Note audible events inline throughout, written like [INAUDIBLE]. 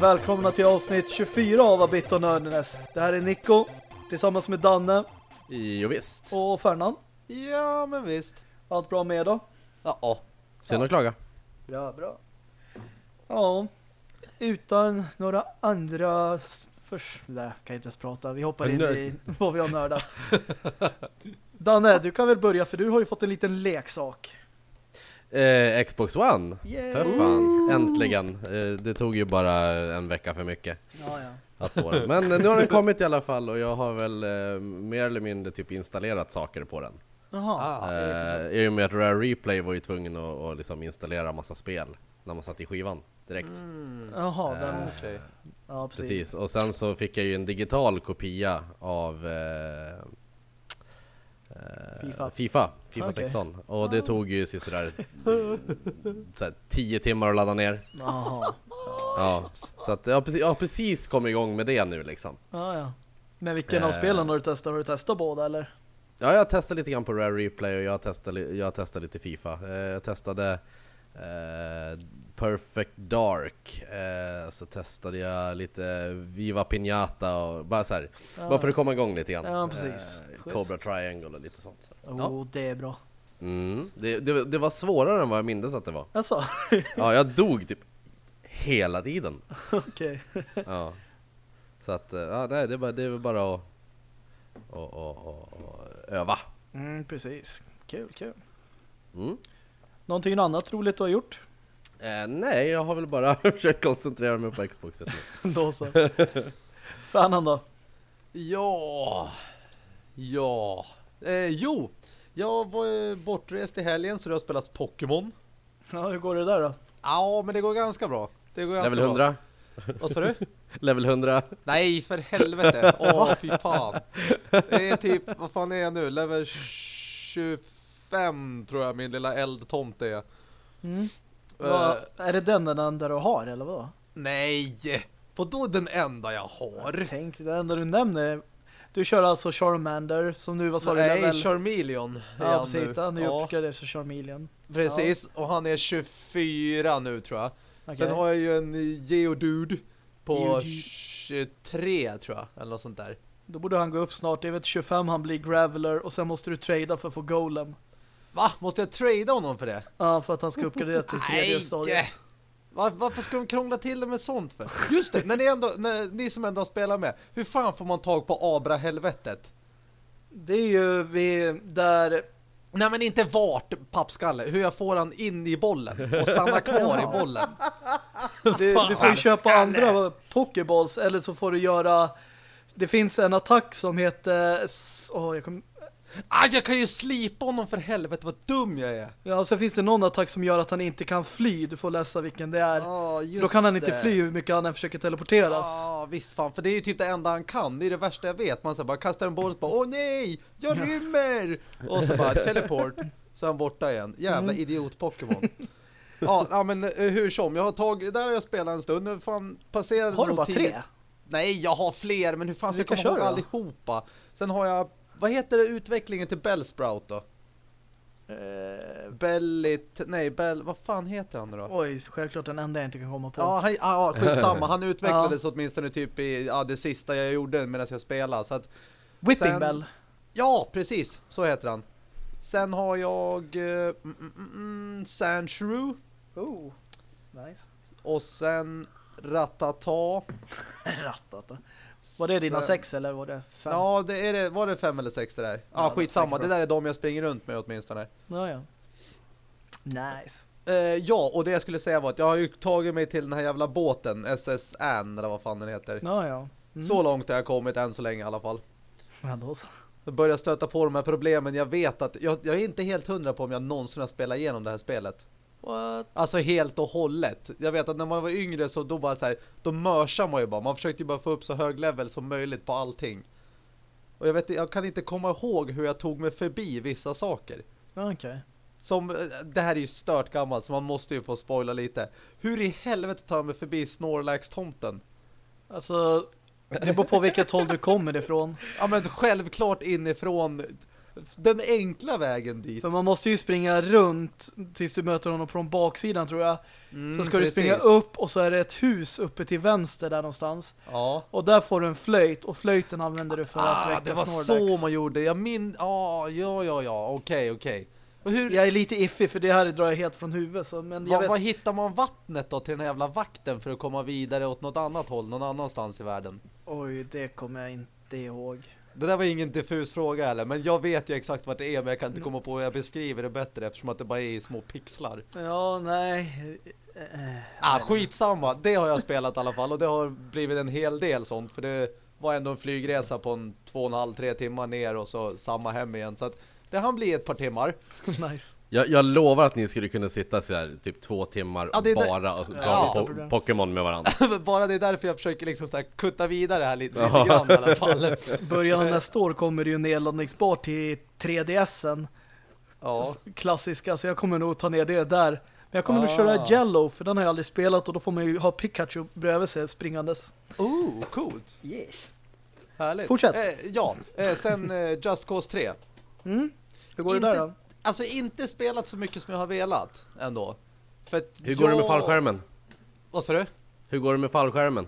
Välkomna till avsnitt 24 av Abit och Nördnäs. Det här är Nico tillsammans med Danne Jo visst. och Fernand. Ja, men visst. Allt bra med då? Ja, Synd att klaga. Bra, bra. Ja, utan några andra förs... Nej, kan jag inte ens prata. Vi hoppar in i vad vi har nördat. Danne, du kan väl börja för du har ju fått en liten leksak. Eh, Xbox One. Yay! För fan, äntligen. Eh, det tog ju bara en vecka för mycket Ja, ja. att få den. Men eh, nu har den kommit i alla fall och jag har väl eh, mer eller mindre typ installerat saker på den. Jaha. Ah, det är lite Eh, I och med att Rare Replay var ju tvungen att, att liksom installera massa spel när man satt i skivan direkt. Mm. Jaha, den... Okej. Ja, precis. Precis, och sen så fick jag ju en digital kopia av eh, eh, FIFA. FIFA, FIFA Okej. 16 Och det tog ju sådär, sådär 10 timmar att ladda ner Jaha. Ja, så att jag precis, jag precis kommit igång med det nu liksom Ja, ja. Men vilken av Eh. spelen har du testat? Har du testat båda eller? Ja, jag testade lite grann på Rare Replay och jag testade, jag testade lite FIFA eh, Jag testade eh, Perfect Dark eh, Så testade jag lite Viva Pinata och bara så här, Ja. Bara för att komma igång lite grann Ja, precis. eh. Cobra Triangle och lite sånt Oh, det är bra. mm. det, det, det var svårare än vad jag mindes att det var Alltså, [LAUGHS] Ja, jag dog typ hela tiden [LAUGHS] okej. [LAUGHS] Ja Så att, eh, ja nej det är bara, det är bara att och, och, och, och öva Mm, precis. Kul, kul. mm. Någonting annat roligt du har gjort? Eh, Nej, jag har väl bara [LAUGHS] försökt koncentrera mig på Xboxet nu [LAUGHS] Då så. Fanan då? Ja. Ja. Eh, jo. Jag var eh, bortrest i helgen så det har spelats Pokémon. Ja, hur går det där då? Ja, men det går ganska bra. Det går ganska Level 100? Bra. Vad sa du? [LAUGHS] Level 100? Nej, för helvete. Åh, fy fan. Det är typ, vad fan är jag nu? Level 25 tror jag min lilla eldtomt är. Mm. Eh, Vad- är det den den enda du har eller vad? nej. Vadå den enda jag har? Tänk, det enda du nämner. Du kör alltså Charmander som nu, vad sa du? Nej, level? Charmeleon. Ja, han precis. nu. Den är Ja. uppgraderad så Charmeleon. Precis, och han är 24 nu tror jag. Okej. Sen har jag ju en Geodude på Geodude. 23 tror jag, eller något sånt där. Då borde han gå upp snart. Det är väl 25 han blir Graveler och sen måste du trada för att få Golem. Va? Måste jag trada honom för det? Ja, för att han ska uppgradera till tredje stadiet. Va- varför ska de krångla till det med sånt för? Just det, när ni, ändå, när ni som ändå spelar med, hur fan får man tag på Abra-helvetet? Det är ju vi där... Nej men inte vart, pappskalle. Hur jag får han in i bollen och stanna kvar i bollen. Det, du får ju köpa andra pokeballs eller så får du göra... Det finns en attack som heter... Åh, jag kom... Ah, jag kan ju slipa honom för helvete, vad dum jag är. Ja, och sen finns det någon attack som gör att han inte kan fly. Du får läsa vilken det är. Ja, För då kan han inte fly hur mycket han än försöker teleporteras. Ja, visst fan. För det är ju typ det enda han kan. Det är det värsta jag vet. Man så bara kastar en boll och bara Åh nej, jag Ja. rymmer! Och så bara teleport. Så är han borta igen. Jävla Mm. idiot-Pokémon. Ja, ja, men eh, hur som. Jag har tagit, där har jag spelat en stund. Nu fan passerade Har du bara tio- tre? Nej, jag har fler. Men hur fan ska jag komma ihåg allihopa? Sen har jag, vad heter det utvecklingen till Bellsprout då? Eh, Bellit, nej Bell, vad fan heter han då? oj, självklart den enda jag inte kan komma på. Ja, han, ja, skitsamma. Han [LAUGHS] utvecklades åtminstone typ i ja, det sista jag gjorde medan jag spelade. Så att, Whipping sen- Bell. ja, precis. Så heter han. Sen har jag eh, mm, mm, mm, mm, Sandshrew. Oh, nice. Och sen Ratata. Rattata. [LAUGHS] Var det dina Sen- sex eller var det fem? Ja, det är det. Var det fem eller sex det där? Ja, var skitsamma. Det där är de jag springer runt med åtminstone. Ja, ja. Nice. Eh, ja, och det jag skulle säga var att jag har ju tagit mig till den här jävla båten, SS Ann, eller vad fan den heter. Ja, ja. Mm. Så långt har jag kommit än så länge i alla fall. Ja, då så. Jag börjar stöta på de här problemen. Jag vet att jag, jag är inte helt hundra på om jag någonsin har spelat igenom det här spelet. What? Alltså helt och hållet. Jag vet att när man var yngre så då bara så här, då mörsar man ju bara. Man försökte ju bara få upp så hög level som möjligt på allting. Och jag vet jag kan inte komma ihåg hur jag tog mig förbi vissa saker. Okej. Som, eh, det här är ju stört gammalt så man måste ju få spoila lite. Hur i helvete tar jag mig förbi Snorlax-tomten? Alltså, det beror på vilket håll du kommer ifrån. Ja men självklart inifrån Den enkla vägen dit. För man måste ju springa runt tills du möter honom från baksidan tror jag. Mm, så ska precis. du springa upp och så är det ett hus uppe till vänster där någonstans. Ja. Och där får du en flöjt och flöjten använder du för att Ah, väcka det var Snorlax. så man gjorde. Jag min... Ah, ja, ja, ja. Okej, okej. Och hur... Jag är lite iffig för det här drar jag helt från huvudet. Så, men jag vet, var hittar man vattnet då till den här jävla vakten för att komma vidare åt något annat håll, någon annanstans i världen? Oj, det kommer jag inte ihåg. Det där var ingen diffus fråga heller, men jag vet ju exakt vart det är, men jag kan inte komma på hur jag beskriver det bättre eftersom att det bara är i små pixlar. Ja, nej. Ah, skitsamma, det har jag spelat i alla fall och det har blivit en hel del sånt, för det var ändå en flygresa på en två och en halv, tre timmar ner och så samma hem igen, så att det hann bli ett par timmar. [LAUGHS] nice. Jag, jag lovar att ni skulle kunna sitta så här typ två timmar Ja, det- bara och prata Ja. po Pokémon med varandra. [LAUGHS] Bara det är därför jag försöker liksom så här kutta vidare här lite, lite grann i alla fall. [LAUGHS] Början av nästa år kommer det ju nedladdningsbart till 3DSen. Ja. Klassiska, så jag kommer nog ta ner det där. Men jag kommer nog Ah. köra Jello, för den har jag aldrig spelat och då får man ju ha Pikachu bredvid sig springandes. Oh, coolt. Yes. Härligt. Fortsätt. Eh, ja, eh, sen eh, Just Cause 3. Mm. Hur går Inte- det där då? Alltså inte spelat så mycket som jag har velat ändå. För att Hur går det med jag- fallskärmen? Vad sa du? Hur går det med fallskärmen?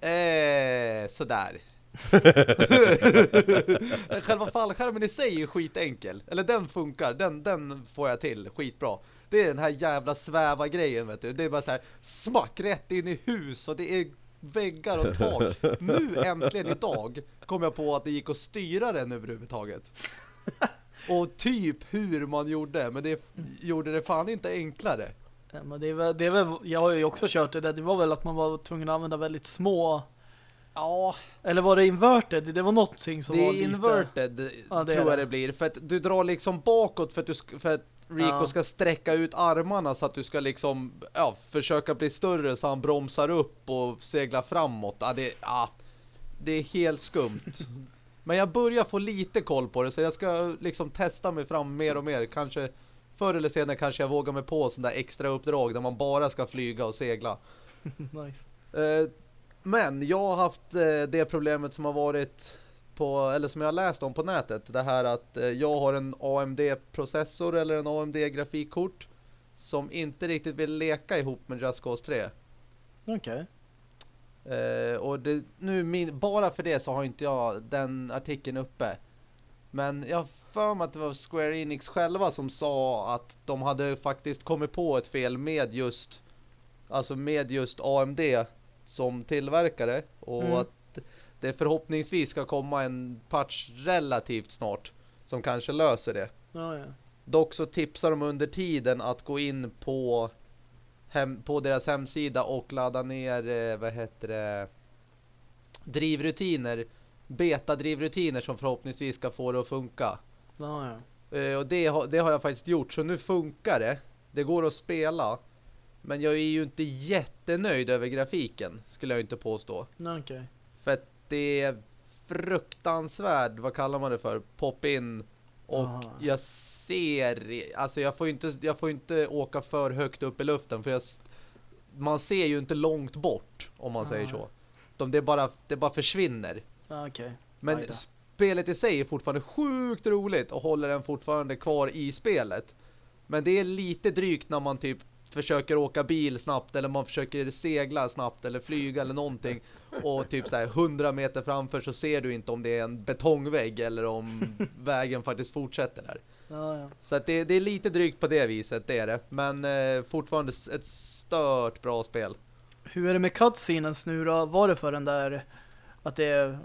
Eh, sådär. [LAUGHS] Själva fallskärmen i sig är skitenkel. Eller den funkar, den, den får jag till skitbra. Det är den här jävla sväva grejen vet du. Det är bara så här smack rätt in i hus och det är väggar och tak. Nu äntligen idag kom jag på att det gick att styra den överhuvudtaget. Och typ hur man gjorde, men det gjorde det fan inte enklare. Ja, men det är väl, det är väl, jag har ju också kört det där. Det var väl att man var tvungen att använda väldigt små... Ja, Eller var det inverted? Det var någonting som det var lite... inverted Ja, det är tror jag det. blir. För att du drar liksom bakåt för att, du för att Rico Ja. ska sträcka ut armarna så att du ska liksom ja, försöka bli större så han bromsar upp och seglar framåt. Ja, det, ja, det är helt skumt. Men jag börjar få lite koll på det så jag ska liksom testa mig fram mer och mer. Kanske förr eller senare kanske jag vågar mig på sådana där extra uppdrag där man bara ska flyga och segla. [LAUGHS] nice. Eh, Men jag har haft eh, det problemet som har varit på, eller som jag har läst om på nätet. Det här att eh, jag har en AMD-processor eller en AMD-grafikkort som inte riktigt vill leka ihop med Just Cause 3. Okej. Eh, och det, nu min, bara för det så har inte jag den artikeln uppe. Men jag för mig att det var Square Enix själva som sa att de hade faktiskt kommit på ett fel med just alltså med just AMD som tillverkare och Mm. att det förhoppningsvis ska komma en patch relativt snart som kanske löser det. Ja, ja. Dock så tipsar de under tiden att gå in på hem, på deras hemsida och ladda ner eh, vad heter det drivrutiner beta-drivrutiner som förhoppningsvis ska få det att funka. Ja, ja. Eh, och det, har- det har jag faktiskt gjort så nu funkar det. Det går att spela. Men jag är ju inte jättenöjd över grafiken skulle jag inte påstå. Nej, Okej. För att det är fruktansvärd, vad kallar man det för? Pop-in. Och Aha. jag ser, alltså jag får ju inte, jag får inte åka för högt upp i luften för jag, man ser ju inte långt bort om man säger Nej. så. De, det, bara, det bara försvinner. Ja, Okej. Men spelet i sig är fortfarande sjukt roligt och håller den fortfarande kvar i spelet. Men det är lite drygt när man typ försöker åka bil snabbt eller man försöker segla snabbt eller flyga eller någonting och typ så här 100 meter framför så ser du inte om det är en betongvägg eller om [LAUGHS] vägen faktiskt fortsätter där. Ja, ja. Så att det, det är lite drygt på det viset, det är det. Men eh, fortfarande ett stört bra spel. Hur är det med cutscenens nu då? Var det för den där att det är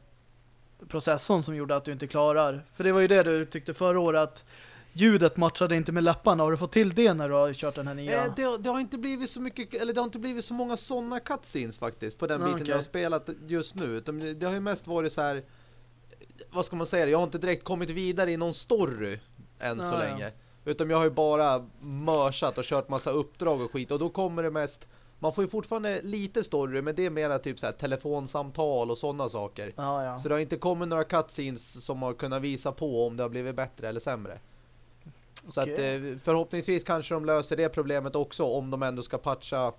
processorn som gjorde att du inte klarar? För det var ju det du tyckte förra året att ljudet matchade inte med läpparna. Har du fått till det när du har kört den här nya? Eh, det, har- det har inte blivit så mycket, eller det har inte blivit så många sådana cutscenes faktiskt på den Ah, biten okej. jag har spelat just nu. Det har ju mest varit så här, vad ska man säga, jag har inte direkt kommit vidare i någon story än så Ah, ja. länge. Utan jag har ju bara mörsat och kört massa uppdrag och skit och då kommer det mest, man får ju fortfarande lite story men det är mera typ så här telefonsamtal och sådana saker. Ja, ja. Så det har inte kommit några cutscenes som har kunnat visa på om det har blivit bättre eller sämre. Så att eh, förhoppningsvis kanske de löser det problemet också om de ändå ska patcha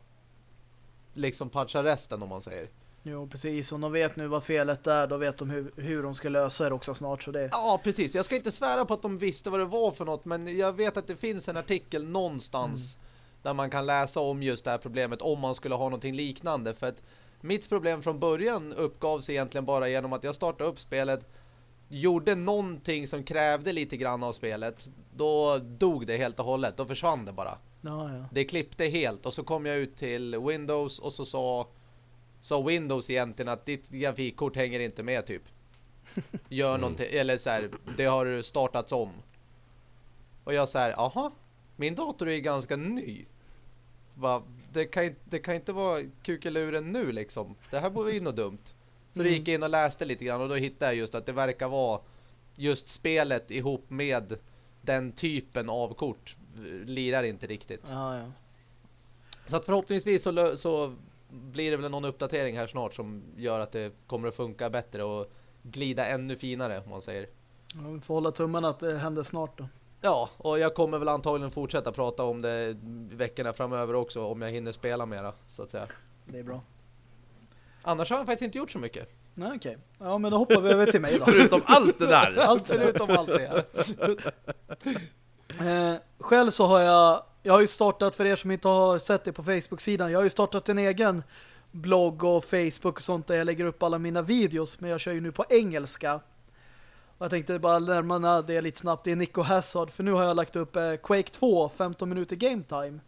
liksom patcha resten om man säger. Jo, precis. Om de vet nu vad felet är, då vet de hur, hur de ska lösa det också snart. Så det... Ja, precis. Jag ska inte svära på att de visste vad det var för något, men jag vet att det finns en artikel någonstans mm. där man kan läsa om just det här problemet om man skulle ha någonting liknande. För att mitt problem från början uppgavs egentligen bara genom att jag startade upp spelet gjorde någonting som krävde lite grann av spelet, då dog det helt och hållet. Då försvann det bara. Ja, ja. Det klippte helt och så kom jag ut till Windows och så sa, sa Windows egentligen att ditt grafikkort hänger inte med typ. Gör mm. någonting, eller så här, det har startats om. Och jag så här, aha, min dator är ganska ny. Va, det, kan, det kan inte vara kukeluren nu liksom. Det här vore ju något dumt. Så mm. gick jag in och läste lite grann och då hittade jag just att det verkar vara just spelet ihop med den typen av kort lirar inte riktigt. Ja, ja. Så att förhoppningsvis så, så blir det väl någon uppdatering här snart som gör att det kommer att funka bättre och glida ännu finare om man säger. Ja, vi får hålla tummarna att det händer snart då. Ja, och jag kommer väl antagligen fortsätta prata om det veckorna framöver också om jag hinner spela mera, så att säga. Det är bra. Annars har jag faktiskt inte gjort så mycket. Nej, okej. Okay. Ja, men då hoppar vi över till mig då. [LAUGHS] förutom allt det där. allt förutom allt det eh, själv så har jag jag har ju startat, för er som inte har sett det på Facebook-sidan, jag har ju startat en egen blogg och Facebook och sånt där jag lägger upp alla mina videos, men jag kör ju nu på engelska. Och jag tänkte bara närma det lite snabbt. Det är Nico Hazard, för nu har jag lagt upp eh, Quake 2, 15 minuter game time.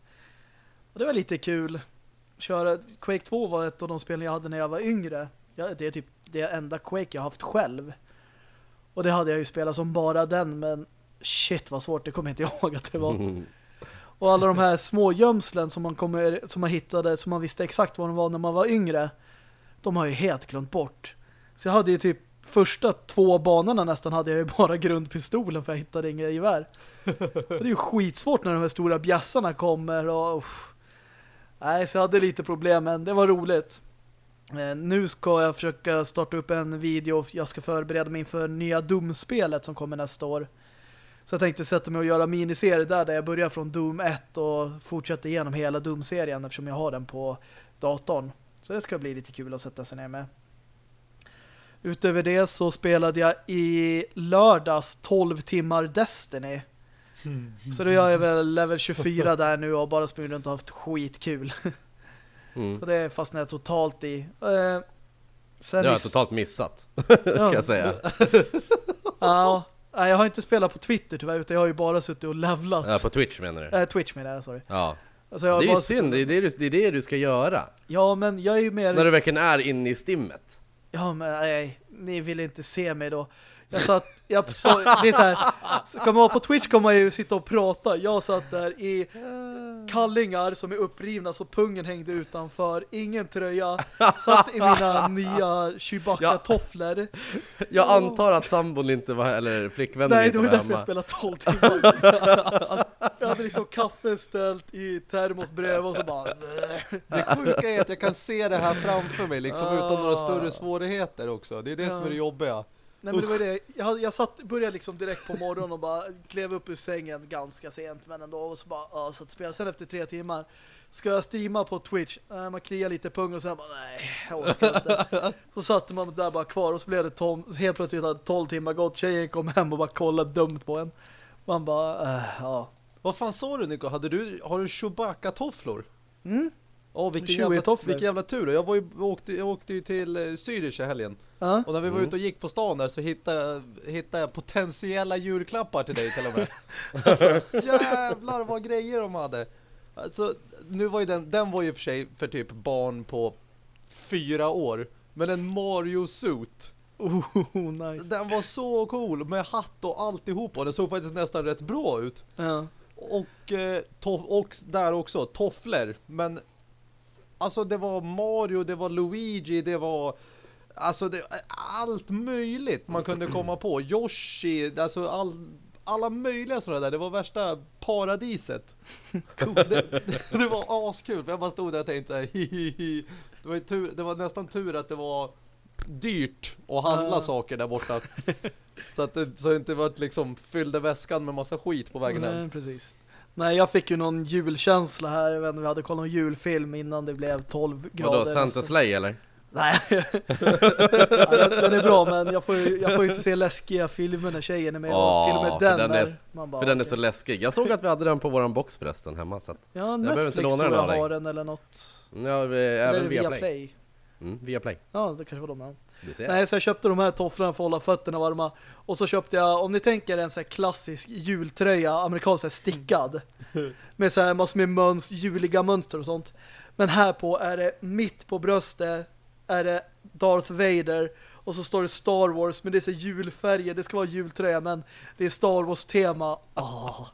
Och det var lite kul. Köra, Quake 2 var ett av de spelen jag hade när jag var yngre. Ja, det är typ det enda Quake jag haft själv. Och det hade jag ju spelat som bara den, men shit vad svårt, det kommer jag inte ihåg att det var. [LAUGHS] Och alla de här små gömslen som man, kommer, som man hittade, som man visste exakt vad de var när man var yngre, de har ju helt glömt bort. Så jag hade ju typ första två banorna nästan hade jag ju [LAUGHS] bara grundpistolen för jag hittade inga gevär. det är ju skitsvårt när de här stora bjassarna kommer och... Uff. Nej, så jag hade lite problem, men det var roligt. Eh, nu ska jag försöka starta upp en video. Jag ska förbereda mig inför nya dumspelet som kommer nästa år. Så jag tänkte sätta mig och göra miniserier där, där jag börjar från Doom 1 och fortsätter igenom hela Doom-serien eftersom jag har den på datorn. Så det ska bli lite kul att sätta sig ner med. Utöver det så spelade jag i lördags 12 timmar Destiny. Mm. Så då är jag väl level 24 där nu och bara sprungit runt och haft skitkul. Mm. Så det fastnade jag totalt i. Eh, sen det har jag totalt missat, kan jag säga. ja, jag har inte spelat på Twitter tyvärr, utan jag har ju bara suttit och levlat. Ja, på Twitch menar du? Eh, Twitch menar jag, sorry. Ja. Alltså det är ju synd, det är det, det är det du ska göra. Ja, men jag är ju mer... När du verkligen är inne i stimmet. Ja, men nej, ni vill inte se mig då. Jag satt, jag, så, det är så här, kan man vara på Twitch kan man ju sitta och prata. Jag satt där i kallingar som är upprivna så pungen hängde utanför. Ingen tröja. Satt i mina [LAUGHS] nya Chewbacca-tofflor. Ja. Jag antar att sambon inte var, eller flickvännen Nej, inte var, Nej, det var därför jag spelade 12 timmar. [LAUGHS] jag hade liksom kaffe ställt i termos bredvid och så bara... Det sjuka är att jag kan se det här framför mig liksom utan några större svårigheter också. Det är det som är det jobbiga. Nej men det var det. Jag, jag satt, började liksom direkt på morgonen och bara klev upp ur sängen ganska sent men ändå och så bara ja, så att spela sen efter tre timmar. Ska jag streama på Twitch? Äh, man kliar lite pung och sen bara nej, jag orkar inte. [LAUGHS] så satte man där bara kvar och så blev det tom, helt plötsligt hade 12 timmar gått. Tjejen kom hem och bara kollade dumt på en. Man bara, äh, ja. Vad fan sa du Nico? Hade du, har du Chewbacca-tofflor? Mm. Åh, vilken, jävla, vilken jävla tur. Jag, var ju, åkte, jag åkte ju till eh, Zürich i helgen. Uh. Och när vi var mm. ute och gick på stan där så hittade, hittade jag potentiella julklappar till dig till och med. [LAUGHS] alltså, jävlar vad grejer de hade. Alltså, nu var ju den, den var ju för sig för typ barn på fyra år. Men en Mario-suit. Oh, nice. Den var så cool med hatt och alltihop och den såg faktiskt nästan rätt bra ut. Uh. Och, eh, och där också, tofflor. Men Alltså det var Mario, det var Luigi, det var alltså det, allt möjligt man kunde komma på. Yoshi, alltså all, alla möjliga sådana där. Det var värsta paradiset. [LAUGHS] Cool. Det, det, var askul. Jag bara stod där och tänkte hihihi. Det var, tur, det var nästan tur att det var dyrt att handla uh. saker där borta. [LAUGHS] Så att det, så det inte var liksom fyllde väskan med massa skit på vägen hem. precis. Nej, jag fick ju någon julkänsla här. Jag vet inte, vi hade kollat en julfilm innan det blev 12 grader. Vadå, Santa Slay eller? Nej. [LAUGHS] ja, den, den är bra men jag får ju jag får ju inte se läskiga filmer när tjejen är med. Ja, och till och med för den, den är-. Man bara, För den är så läskig. Jag såg att vi hade den på våran box förresten hemma så att, Ja, Netflix inte låna tror den jag dig. har den eller något. ja, vi, Eller även via via Play. Play. Mm, via Play. Ja, det kanske var de. Ser. Nej, så jag köpte de här tofflorna för att hålla fötterna varma. Och så köpte jag, om ni tänker en så här klassisk jultröja, amerikansk så här stickad. [LAUGHS] Med så här massor med möns, juliga mönster och sånt. Men här på är det mitt på bröstet är det Darth Vader och så står det Star Wars men det är så julfärger, det ska vara jultröja men det är Star Wars tema. Åh.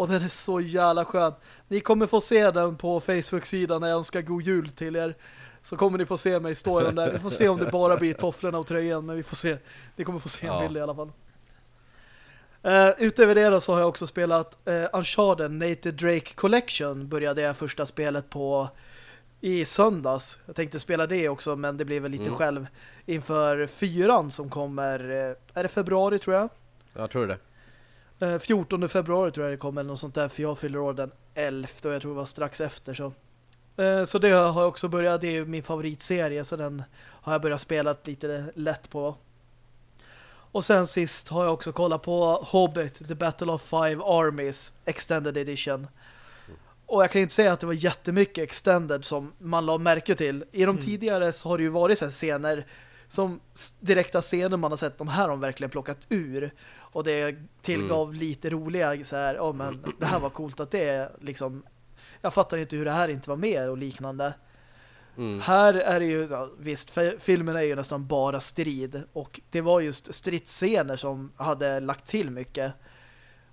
Och den är så jävla skön. Ni kommer få se den på Facebook-sidan när jag önskar god jul till er. Så kommer ni få se mig stå i den där. Vi får se om det bara blir tofflorna och tröjan. Men vi får se. Ni kommer få se en bild i alla fall. Uh, utöver det då så har jag också spelat uh, Uncharted Nathan Drake Collection. Började jag första spelet på i söndags. Jag tänkte spela det också men det blir väl lite Mm. själv inför fyran som kommer. eh, är det februari tror jag? Jag tror det. Eh, 14 februari tror jag det kommer eller något sånt där för jag fyller år den 11 och jag tror det var strax efter så. Eh, Så det har jag också börjat, det är ju min favoritserie så den har jag börjat spela lite lätt på. Och sen sist har jag också kollat på Hobbit, The Battle of Five Armies Extended Edition. Och jag kan inte säga att det var jättemycket extended som man la märke till. I de tidigare så har det ju varit så här scener som direkta scener man har sett, de här har de verkligen plockat ur. Och det tillgav lite roliga så här, ja men det här var coolt att det är liksom jag fattar inte hur det här inte var med och liknande. Mm. Här är det ju, ja, visst, filmen är ju nästan bara strid och det var just stridsscener som hade lagt till mycket.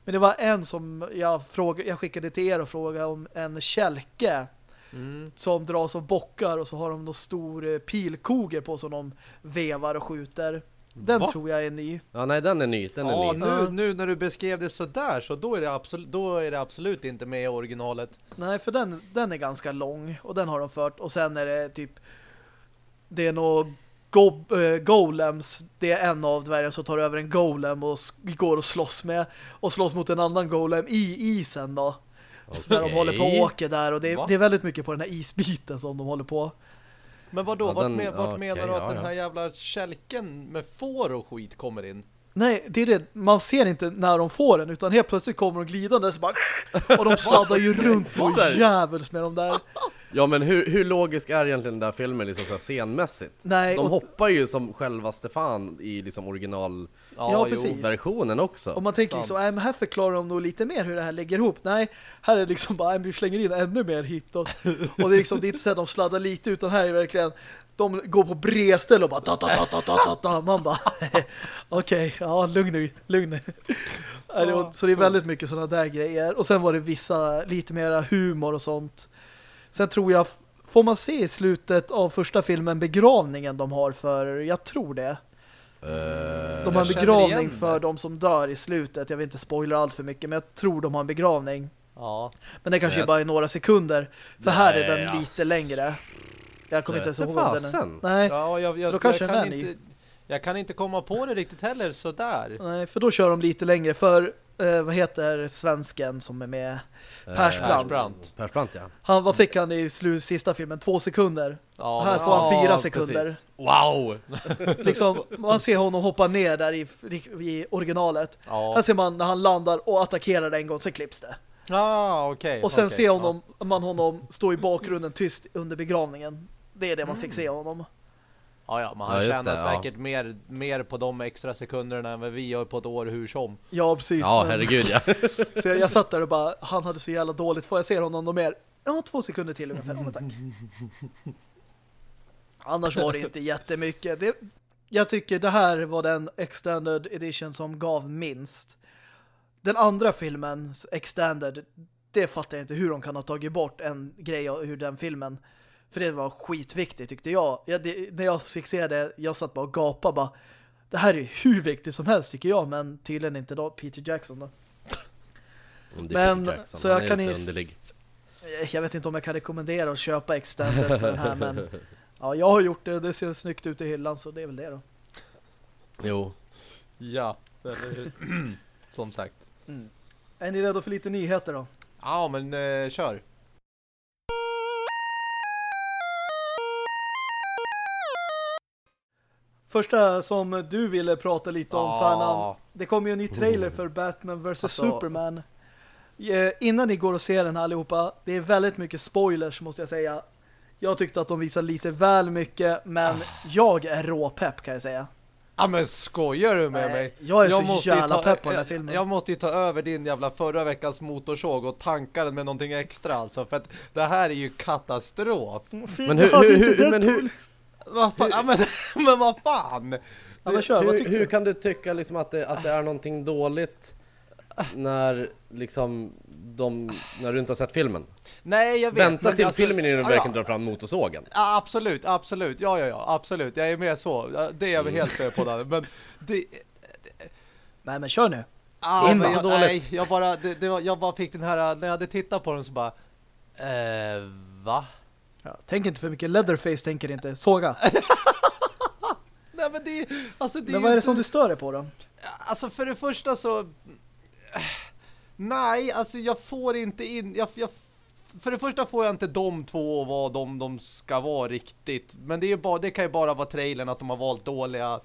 Men det var en som jag, frågade, jag skickade till er och frågade om en kälke Mm. som dras av bockar och så har de någon stor eh, pilkoger på som de vevar och skjuter. Den Va? tror jag är ny. Ja, nej den är ny. Den är Ja, ny. nu, nu när du beskrev det så där så då är det, absolut, då är det absolut inte med i originalet. Nej, för den, den är ganska lång och den har de fört. Och sen är det typ det är nog go, äh, golems. Det är en av dvärgarna som tar över en golem och går och slåss med och slåss mot en annan golem i isen då. När de håller på och åker där och det, är- det är väldigt mycket på den här isbiten som de håller på. Men vadå, Ja, vart, med, vart ja, menar du att ja, den ja. här jävla kälken med får och skit kommer in? Nej, det är det. Man ser inte när de får den utan helt plötsligt kommer de glidande så bara och de [LAUGHS] sladdar ju runt och Vad? jävels med de där. Ja men hur, hur logisk är egentligen den där filmen liksom så här scenmässigt? Nej, De och- hoppar ju som själva Stefan i liksom originalversionen Ja, precis. också. Och man tänker liksom, nej men här förklarar de nog lite mer hur det här lägger ihop. Nej, här är det liksom bara, nej, vi slänger in ännu mer hit. Och, [LAUGHS] och det är liksom, det är inte så att de sladdar lite utan här är verkligen, de går på bredställ och bara da, da, da, da, da, da. Man bara, [LAUGHS] okej, ja lugn nu, lugn nu. Ja, det var- Så det är väldigt mycket sådana där grejer. Och sen var det vissa, lite mera humor och sånt. Sen tror jag, får man se i slutet av första filmen begravningen de har för, jag tror det. Eh, De har en Jag begravning för de som dör i slutet. Jag vill inte spoila allt för mycket, men jag tror de har en begravning. Ja. Men det kanske Nej. är bara i några sekunder. För här är den ass. lite längre. Jag kommer inte ens ihåg den är. Nej, Ja, jag, jag, då kanske jag, den kan är inte, jag kan inte komma på det riktigt heller sådär. nej, för då kör de lite längre. För, eh, vad heter svensken som är med? Persbrandt. Persbrandt. Persbrandt ja. Han, vad fick han i slut, sista filmen? Två sekunder. Ja, här får han Ja, fyra precis. sekunder. Wow! [LAUGHS] [LAUGHS] Liksom, man ser honom hoppa ner där i, i originalet. Här Ja, ser man när han landar och attackerar en gång, så klipps det. ah, okej. Och sen okej, ser honom, man honom stå i bakgrunden tyst under begravningen. Det är det man fick se honom. Ja, ja, men Ja, han just tjänar det, ja. säkert mer, mer på de extra sekunderna än vad vi gör på ett år hur som. Ja, precis. Ja men- herregud ja. [LAUGHS] Så jag, jag satt där och bara, han hade så jävla dåligt. Får jag se honom någon mer? Ja, två sekunder till ungefär. Ja, men tack. [LAUGHS] Annars var det inte jättemycket. Det, jag tycker det här var den extended edition som gav minst. Den andra filmen, extended, det fattar jag inte hur de kan ha tagit bort en grej ur den filmen. För det var skitviktigt tyckte jag. jag det, när jag fick se det, jag satt bara och gapade bara. Det här är hur viktigt som helst tycker jag, men tydligen inte då Peter Jackson då. Men, Peter Jackson, så jag kan underlig. Eh, Jag vet inte om jag kan rekommendera att köpa extended för den här, men [LAUGHS] ja, jag har gjort det. Det ser snyggt ut i hyllan, så det är väl det då. Jo. Ja, [CLEARS THROAT] som sagt. Är ni redo för lite nyheter då? Ja, men eh, kör. Första som du ville prata lite om, Ja. Fernan. Det kommer ju en ny trailer för Batman vs. Alltså- Superman. Eh, Innan ni går och ser den här allihopa, det är väldigt mycket spoilers måste jag säga. Jag tyckte att de visar lite väl mycket, men jag är råpepp kan jag säga. Ja men skojar du med Nej, mig? jag är så måste ju jävla ta- pepp på den här jag- filmen. Jag måste ju ta över din jävla förra veckans motorsåg och tanka den med någonting extra alltså. För att det här är ju katastrof. Men hur, hur, hur, men hur, Vad fan? Ja, men, [LAUGHS] men vad fan? Ja, men kör, hur, hur kan du tycka liksom att, det, att det är någonting dåligt när liksom de, när du inte har sett filmen? Nej jag vet. Vänta till alltså- filmen innan du verkligen ja. drar fram motorsågen. Ja, absolut, absolut. Ja, ja, ja, absolut. Jag är med så. Det är jag Mm. helt med på. Där. Men det... Nej men kör nu. Ah, In men så jag, dåligt. nej, jag bara, det, det var, jag bara fick den här, när jag hade tittat på den så bara... Eh, va? Ja, tänk inte för mycket. Leatherface tänker inte. Såga. [LAUGHS] Nej men det, alltså det Men vad är det inte- som du stör dig på då? Alltså för det första så... Nej, alltså jag får inte in... Jag, jag, för det första får jag inte de två vad de, de ska vara riktigt. Men det, är bara, det kan ju bara vara trailern att de har valt dåliga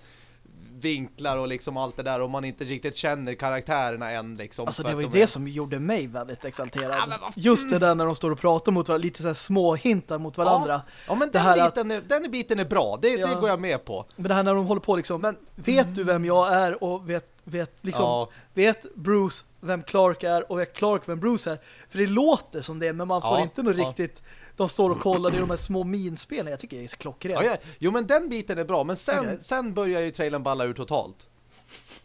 vinklar och liksom allt det där och man inte riktigt känner karaktärerna än liksom. Alltså det var ju de det är- som gjorde mig väldigt exalterad. Ja, men Just det där när de står och pratar mot varandra, lite så här små hintar mot varandra. Ja men Det den, här att- biten är, den biten är bra, det, Ja. det går jag med på. Men det här när de håller på liksom, Men- vet du vem jag är och vet, vet liksom, Ja. vet Bruce vem Clark är och vet Clark vem Bruce är? För det låter som det, men man får Ja, inte något ja. riktigt, de står och kollar i de här små minspelen. Jag tycker det är så klockrent. Ja, ja. Jo men den biten är bra, men sen, Okej. sen börjar ju trailern balla ur totalt.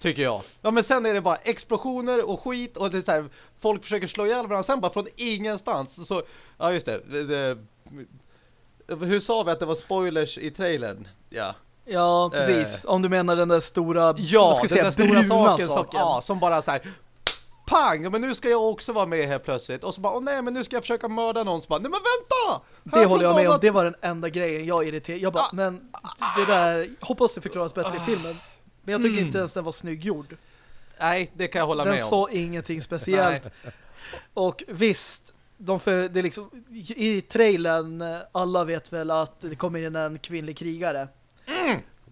Tycker jag. Ja men sen är det bara explosioner och skit och det är så här, folk försöker slå ihjäl varandra sen bara från ingenstans. Så, ja just det, det. Hur sa vi att det var spoilers i trailern? Ja. Ja, precis. Om du menar den där stora, Eh. Ja, den säga, där stora saken, saken. Som, ja, som bara så här. Pang! Men nu ska jag också vara med helt plötsligt. Och så bara, åh nej men nu ska jag försöka mörda någon. Så bara, nej men vänta! Det Här håller jag med om. Det var den enda grejen jag irriterade. Jag bara, Ah. men det där, hoppas det förklaras bättre i filmen. Men jag tycker Mm. inte ens den var snygg gjord. Nej, det kan jag hålla Den med om. sa ingenting speciellt. [LAUGHS] Och visst, de för, det är liksom, i trailern, eh, alla vet väl att det kommer in en kvinnlig krigare.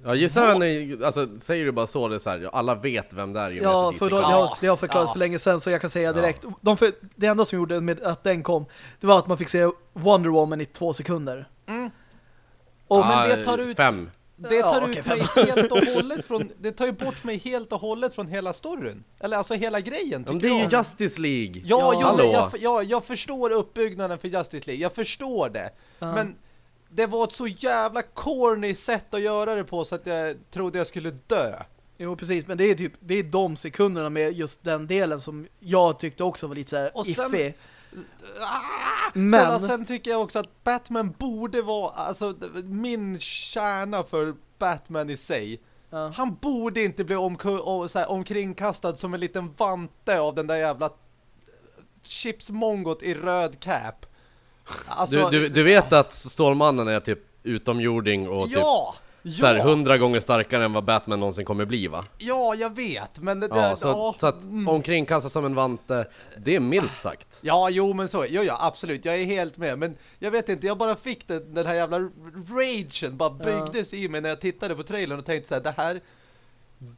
Ja gissa vem det alltså säger du bara så det är så här, ja, alla vet vem det är ju Ja, för då, det, har, det har förklarats Ja. för länge sedan så jag kan säga direkt. De för, det enda som gjorde med att den kom, det var att man fick se Wonder Woman i två sekunder. Mm. Och, Ja, men Ja, det tar ut- Fem. Det Ja, tar okej, ut mig helt och [LAUGHS] hållet från Det tar ju bort mig helt och hållet från hela storyn Eller alltså hela grejen Ja, men det är ju jag. Justice League! Ja, Ja, jo, jag, ja, jag förstår uppbyggnaden för Justice League Jag förstår det Ja. Men det var ett så jävla corny sätt att göra det på Så att jag trodde jag skulle dö Jo, precis. Men det är typ det är de sekunderna med just den delen som jag tyckte också var lite så här Och sen- iffig. ah! Men- sen, sen tycker jag också att Batman borde vara Alltså min kärna för Batman i sig Ja. Han borde inte bli här, omkringkastad som en liten vante av den där jävla chipsmongot i röd cap. Alltså, Du, du, du vet att Stålmannen är typ utomjording och typ ja! här, Ja, hundra gånger starkare än vad Batman någonsin kommer bli va? ja, jag vet, men det, Ja, det, så, ja, så att mm. omkringkasta som en vante, det är milt sagt. Ja, jo men så, jo, ja absolut, jag är helt med, men jag vet inte, jag bara fick den, den här jävla ragen bara byggdes i mig när jag tittade på trailern och tänkte så här, det här,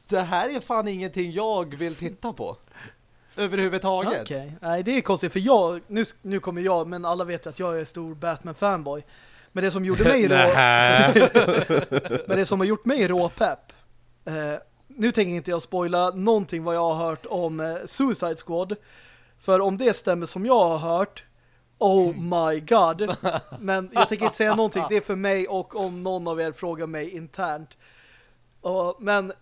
det här är fan ingenting jag vill titta på. Överhuvudtaget. Okej. Nej, det är konstigt för jag, nu, nu kommer jag, men alla vet att jag är stor Batman-fanboy. Men det som gjorde mig [LAUGHS] rå, Nähä. [LAUGHS] men det som har gjort mig råpepp, eh, nu tänker inte jag spoila någonting vad jag har hört om eh, Suicide Squad. För om det stämmer som jag har hört, oh my god. [LAUGHS] Men jag tänker inte säga någonting, det är för mig och om någon av er frågar mig internt. Och, men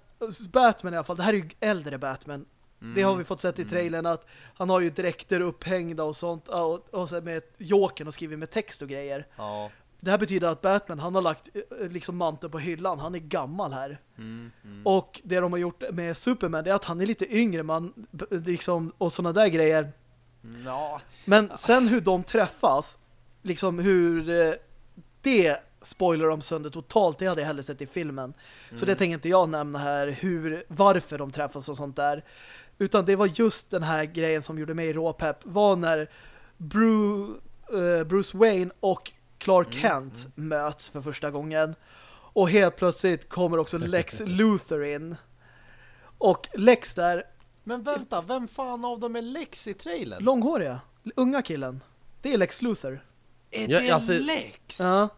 Batman i alla fall, det här är ju äldre Batman. Det har vi fått sett i trailern att han har ju dräkter upphängda och sånt och, och så med Jokern och skrivit med text och grejer. Ja. Det här betyder att Batman, han har lagt eh, liksom manteln på hyllan. Han är gammal här. Mm, mm. Och det de har gjort med Superman det är att han är lite yngre man, liksom, och sådana där grejer. Ja. Men sen hur de träffas, liksom hur eh, det spoiler de sönder totalt, det hade jag hellre sett i filmen. Så det tänker inte jag nämna här, hur, varför de träffas och sånt där. Utan det var just den här grejen som gjorde mig råpepp, var när Bruce, Bruce Wayne och Clark Kent möts för första gången. Och helt plötsligt kommer också Lex [LAUGHS] Luthor in. Och Lex där, Men vänta, vem fan av dem är Lex i trailern? långhåriga, unga killen. Det är Lex Luthor. Är Ja, det alltså- Lex? Ja.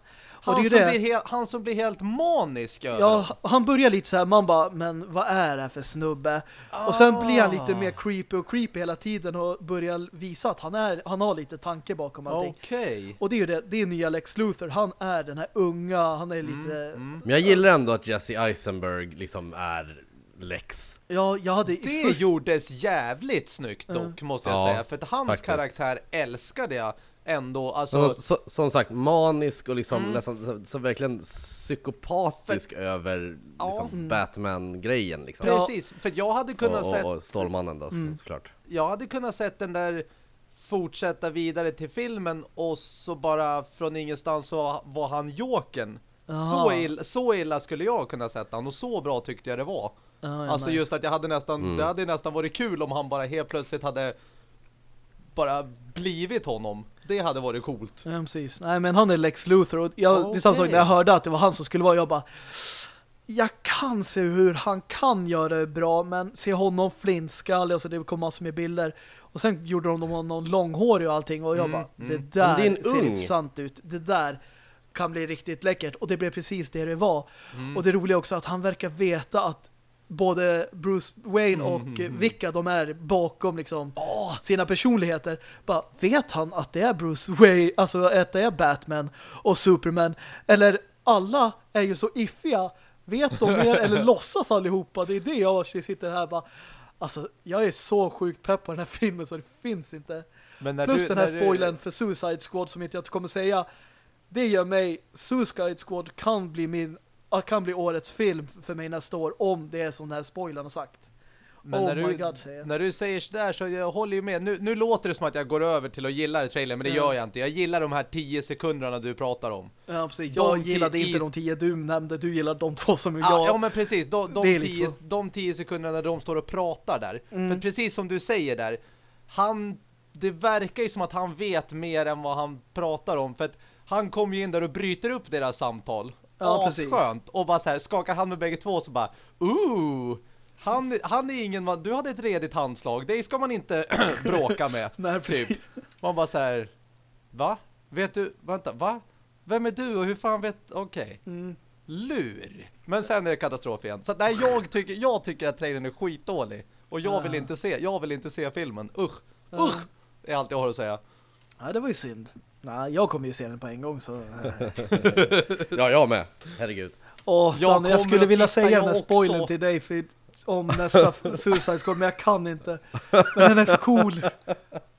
Och Han, det är som det. Blir helt, han som blir helt manisk över Ja, han börjar lite så här, man bara, men vad är det här för snubbe? Och sen blir han lite Ah. mer creepy och creepy hela tiden och börjar visa att han, är, han har lite tanke bakom allting. Okej. Och det är ju det, det är nya Lex Luthor. Han är den här unga, han är Mm, lite... Men jag gillar ändå att Jesse Eisenberg liksom är Lex. Ja, jag hade... Det först- gjordes jävligt snyggt dock, måste jag Ja, säga. För att hans faktiskt. karaktär älskade jag ändå. Alltså, Så, så, som sagt, manisk och liksom Mm. nästan så, så verkligen psykopatisk över Ja. liksom, Mm. Batman-grejen liksom. precis. För jag hade kunnat Och, sett och, och Stålmannen då, så- Mm. såklart. jag hade kunnat sett den där fortsätta vidare till filmen och så bara från ingenstans så var han Jokern. Jaha. Så illa, så illa skulle jag kunna sätta han och så bra tyckte jag det var. Ja, ja, alltså nice. just att jag hade nästan, Mm. det hade nästan varit kul om han bara helt plötsligt hade bara blivit honom. Det hade varit coolt. Ja, precis. Nej, men han är Lex Luthor. Och jag, Det är samma sak när jag hörde att det var han som skulle vara. Jag bara... Jag kan se hur han kan göra det bra, men se honom flintskallig och så det kom massor med bilder. Och sen gjorde de honom långhårig och allting och jag Mm, bara, mm. det där det ser ung. intressant ut. Det där kan bli riktigt läckert. Och det blev precis det det var. Mm. Och det roliga också att han verkar veta att både Bruce Wayne och Mm, mm. vilka de är bakom liksom sina personligheter. Bara, vet han att det är Bruce Wayne, alltså att det är Batman och Superman? Eller alla är ju så iffiga. Vet de mer [LAUGHS] eller låtsas allihopa? Det är det jag sitter här bara. Alltså, jag är så sjukt pepp på den här filmen så det finns inte. Plus du, den här när du- för Suicide Squad som inte jag kommer säga. Det gör mig, Suicide Squad kan bli min kan bli årets film för mig nästa år om det är som den här spoilern har sagt. Men oh när my du, god, säger. När du säger sådär så jag håller ju med. Nu, nu låter det som att jag går över till att gilla trailern, men det Ja. gör jag inte. Jag gillar de här 10 sekunderna du pratar om. Ja, precis. De Jag ti- gillade inte de tio du nämnde, du gillar de två som Ja, jag... ja men precis, de, de, är 10, liksom- de 10 sekunderna när de står och pratar där. Mm. För precis som du säger där, han, det verkar ju som att han vet mer än vad han pratar om. För att han kommer ju in där och bryter upp deras samtal. Ja, precis. Skönt. Och bara så här, skakar han med bägge två så bara, ooh! Han, han är ingen, man- du hade ett redigt handslag, det ska man inte [CLEARS THROAT] bråka med. [LAUGHS] Nej, precis. typ. Man bara så här, va? Vet du, vänta, va? Vem är du och hur fan vet, okej. Mm. Lur. Men sen är det katastrof igen. Så nej, jag tycker, jag tycker att trailern är skitdålig. Och jag vill inte se, jag vill inte se filmen. Usch, usch! är allt jag har att säga. Ja, det var ju synd. Nej, jag kommer ju se den på en gång så... eh. [LAUGHS] Ja, jag med. Herregud. Åh, Jag Danne, jag kommer skulle vilja säga jag den här också. spoilern till dig för, om nästa [LAUGHS] Suicide Squad, men jag kan inte. Men den är så cool.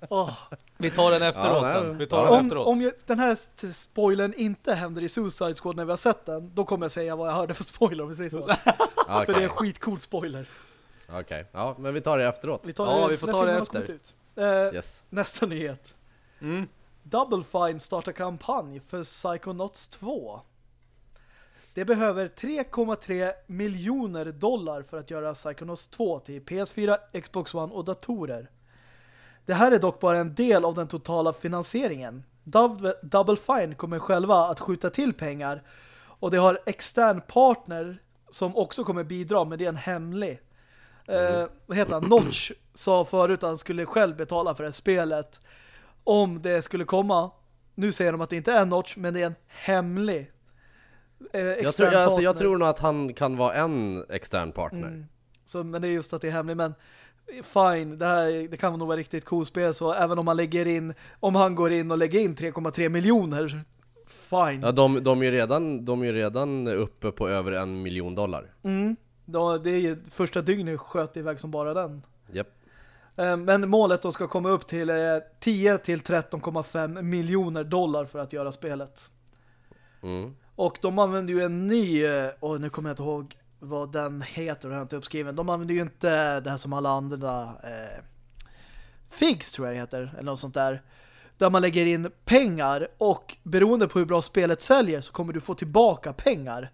Åh. Vi tar den efteråt nej, sen. Vi tar ja. den Om, efteråt. om jag, den här spoilern inte händer i Suicide Squad när vi har sett den, då kommer jag säga vad jag hörde för spoiler om vi säger så. [LAUGHS] Okej, För det är en skitcool spoiler. Okej. ja, men vi tar det efteråt. Vi tar Ja, det, vi får när ta det efter. Ut. Eh, Yes. Nästa nyhet. Mm. Double Fine startar kampanj för Psychonauts 2. Det behöver 3,3 miljoner dollar för att göra Psychonauts 2 till PS4, Xbox One och datorer. Det här är dock bara en del av den totala finansieringen. Double Fine kommer själva att skjuta till pengar och det har extern partner som också kommer bidra, men det är en hemlig. Eh, vad heter han? Notch sa förut att han skulle själv betala för det här spelet om det skulle komma. Nu säger de att det inte är Notch, men det är en hemlig eh, Jag, tror, alltså, jag tror nog att han kan vara en extern partner. Mm. Så, men det är just att det är hemligt, men fine, det, här, det kan nog vara riktigt spel så även om man lägger in, om han går in och lägger in 3,3 miljoner fine. Ja, de, de, är redan, de är redan uppe på över en miljon dollar. Mm. Det är ju första dygnet sköt iväg som bara den. Japp. Eh, Men målet då ska komma upp till eh, 10 till 13,5 miljoner dollar för att göra spelet. Mm. Och de använder ju en ny, eh, och nu kommer jag inte ihåg vad den heter, jag har inte uppskriven. De använder ju inte det här som alla andra eh, Figs tror jag det heter, eller något sånt där. Där man lägger in pengar och beroende på hur bra spelet säljer så kommer du få tillbaka pengar.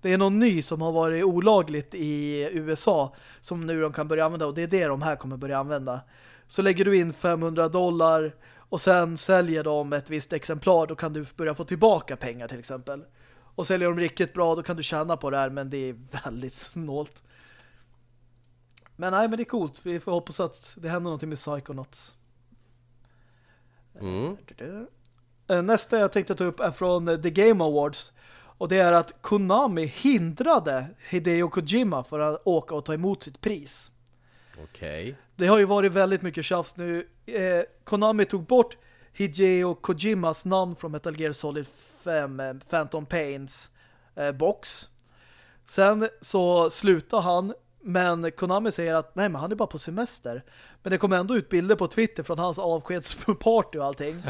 Det är någon ny som har varit olagligt i USA som nu de kan börja använda och det är det de här kommer börja använda. Så lägger du in 500 dollar och sen säljer de ett visst exemplar då kan du börja få tillbaka pengar till exempel. Och säljer de riktigt bra, då kan du tjäna på det här, men det är väldigt [LAUGHS] snålt. Men nej, men det är coolt. Vi får hoppas att det händer någonting med Psychonauts. Mm. Eh, nästa jag tänkte ta upp är från eh, The Game Awards. Och det är att Konami hindrade Hideo Kojima för att åka och ta emot sitt pris. Okej. Okay. Det har ju varit väldigt mycket tjafs nu. Eh, Konami tog bort Hideo Kojimas namn från Metal Gear Solid 5 eh, Phantom Pains eh, box. Sen så slutar han men Konami säger att nej men han är bara på semester. Men det kommer ändå ut bilder på Twitter från hans avskedsparty och allting.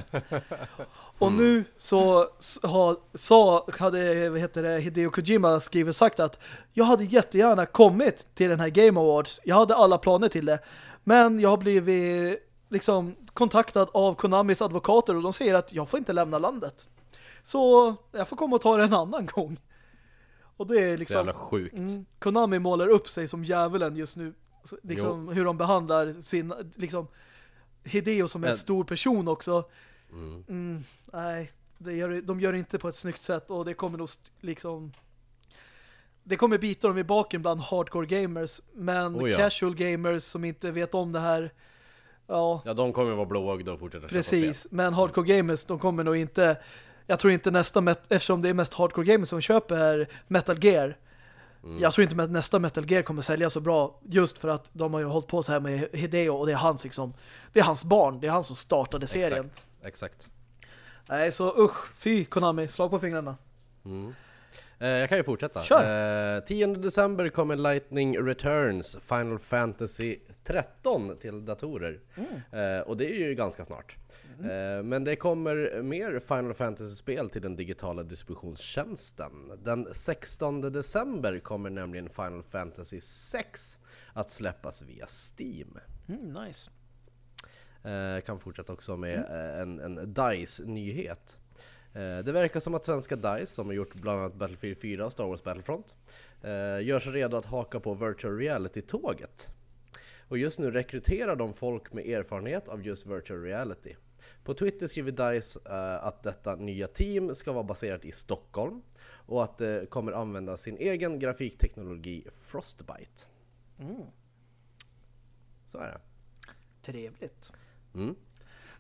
[LAUGHS] Och mm. nu så ha, sa, hade vad heter det, Hideo Kojima skrivit sagt att jag hade jättegärna kommit till den här Game Awards. Jag hade alla planer till det. Men jag har blivit liksom kontaktad av Konamis advokater och de säger att jag får inte lämna landet. Så jag får komma och ta det en annan gång. Och det är liksom... Så jävla sjukt. Mm, Konami målar upp sig som djävulen just nu. Liksom jo. hur de behandlar sin... Liksom, Hideo som är en stor person också. Mm. Mm, nej, det gör, de gör det inte på ett snyggt sätt och det kommer nog liksom... Det kommer bita dem i baken bland hardcore gamers. Men oh ja. casual gamers som inte vet om det här... Ja, ja de kommer vara blåögda och fortsätta Precis, men hardcore gamers de kommer nog inte jag tror inte nästa, eftersom det är mest hardcore gamers som köper Metal Gear. Mm. Jag tror inte att nästa Metal Gear kommer sälja så bra just för att de har ju hållit på så här med Hideo och det är hans liksom, det är hans barn, det är han som startade serien. Exakt, exakt. Nej, så usch, fy Konami, slag på fingrarna. Mm. Eh, jag kan ju fortsätta. Kör. Eh, 10 december kommer Lightning Returns Final Fantasy 13 till datorer. Mm. Eh, och det är ju ganska snart. Mm. Eh, men det kommer mer Final Fantasy-spel till den digitala distributionstjänsten. Den 16 december kommer nämligen Final Fantasy 6 att släppas via Steam. Mm, nice. Jag kan fortsätta också med mm. en, en DICE-nyhet. Det verkar som att svenska DICE, som har gjort bland annat Battlefield 4 och Star Wars Battlefront, gör sig redo att haka på virtual reality-tåget. Och just nu rekryterar de folk med erfarenhet av just virtual reality. På Twitter skriver DICE att detta nya team ska vara baserat i Stockholm och att det kommer använda sin egen grafikteknologi Frostbite. Mm. Så är det. Trevligt. Mm.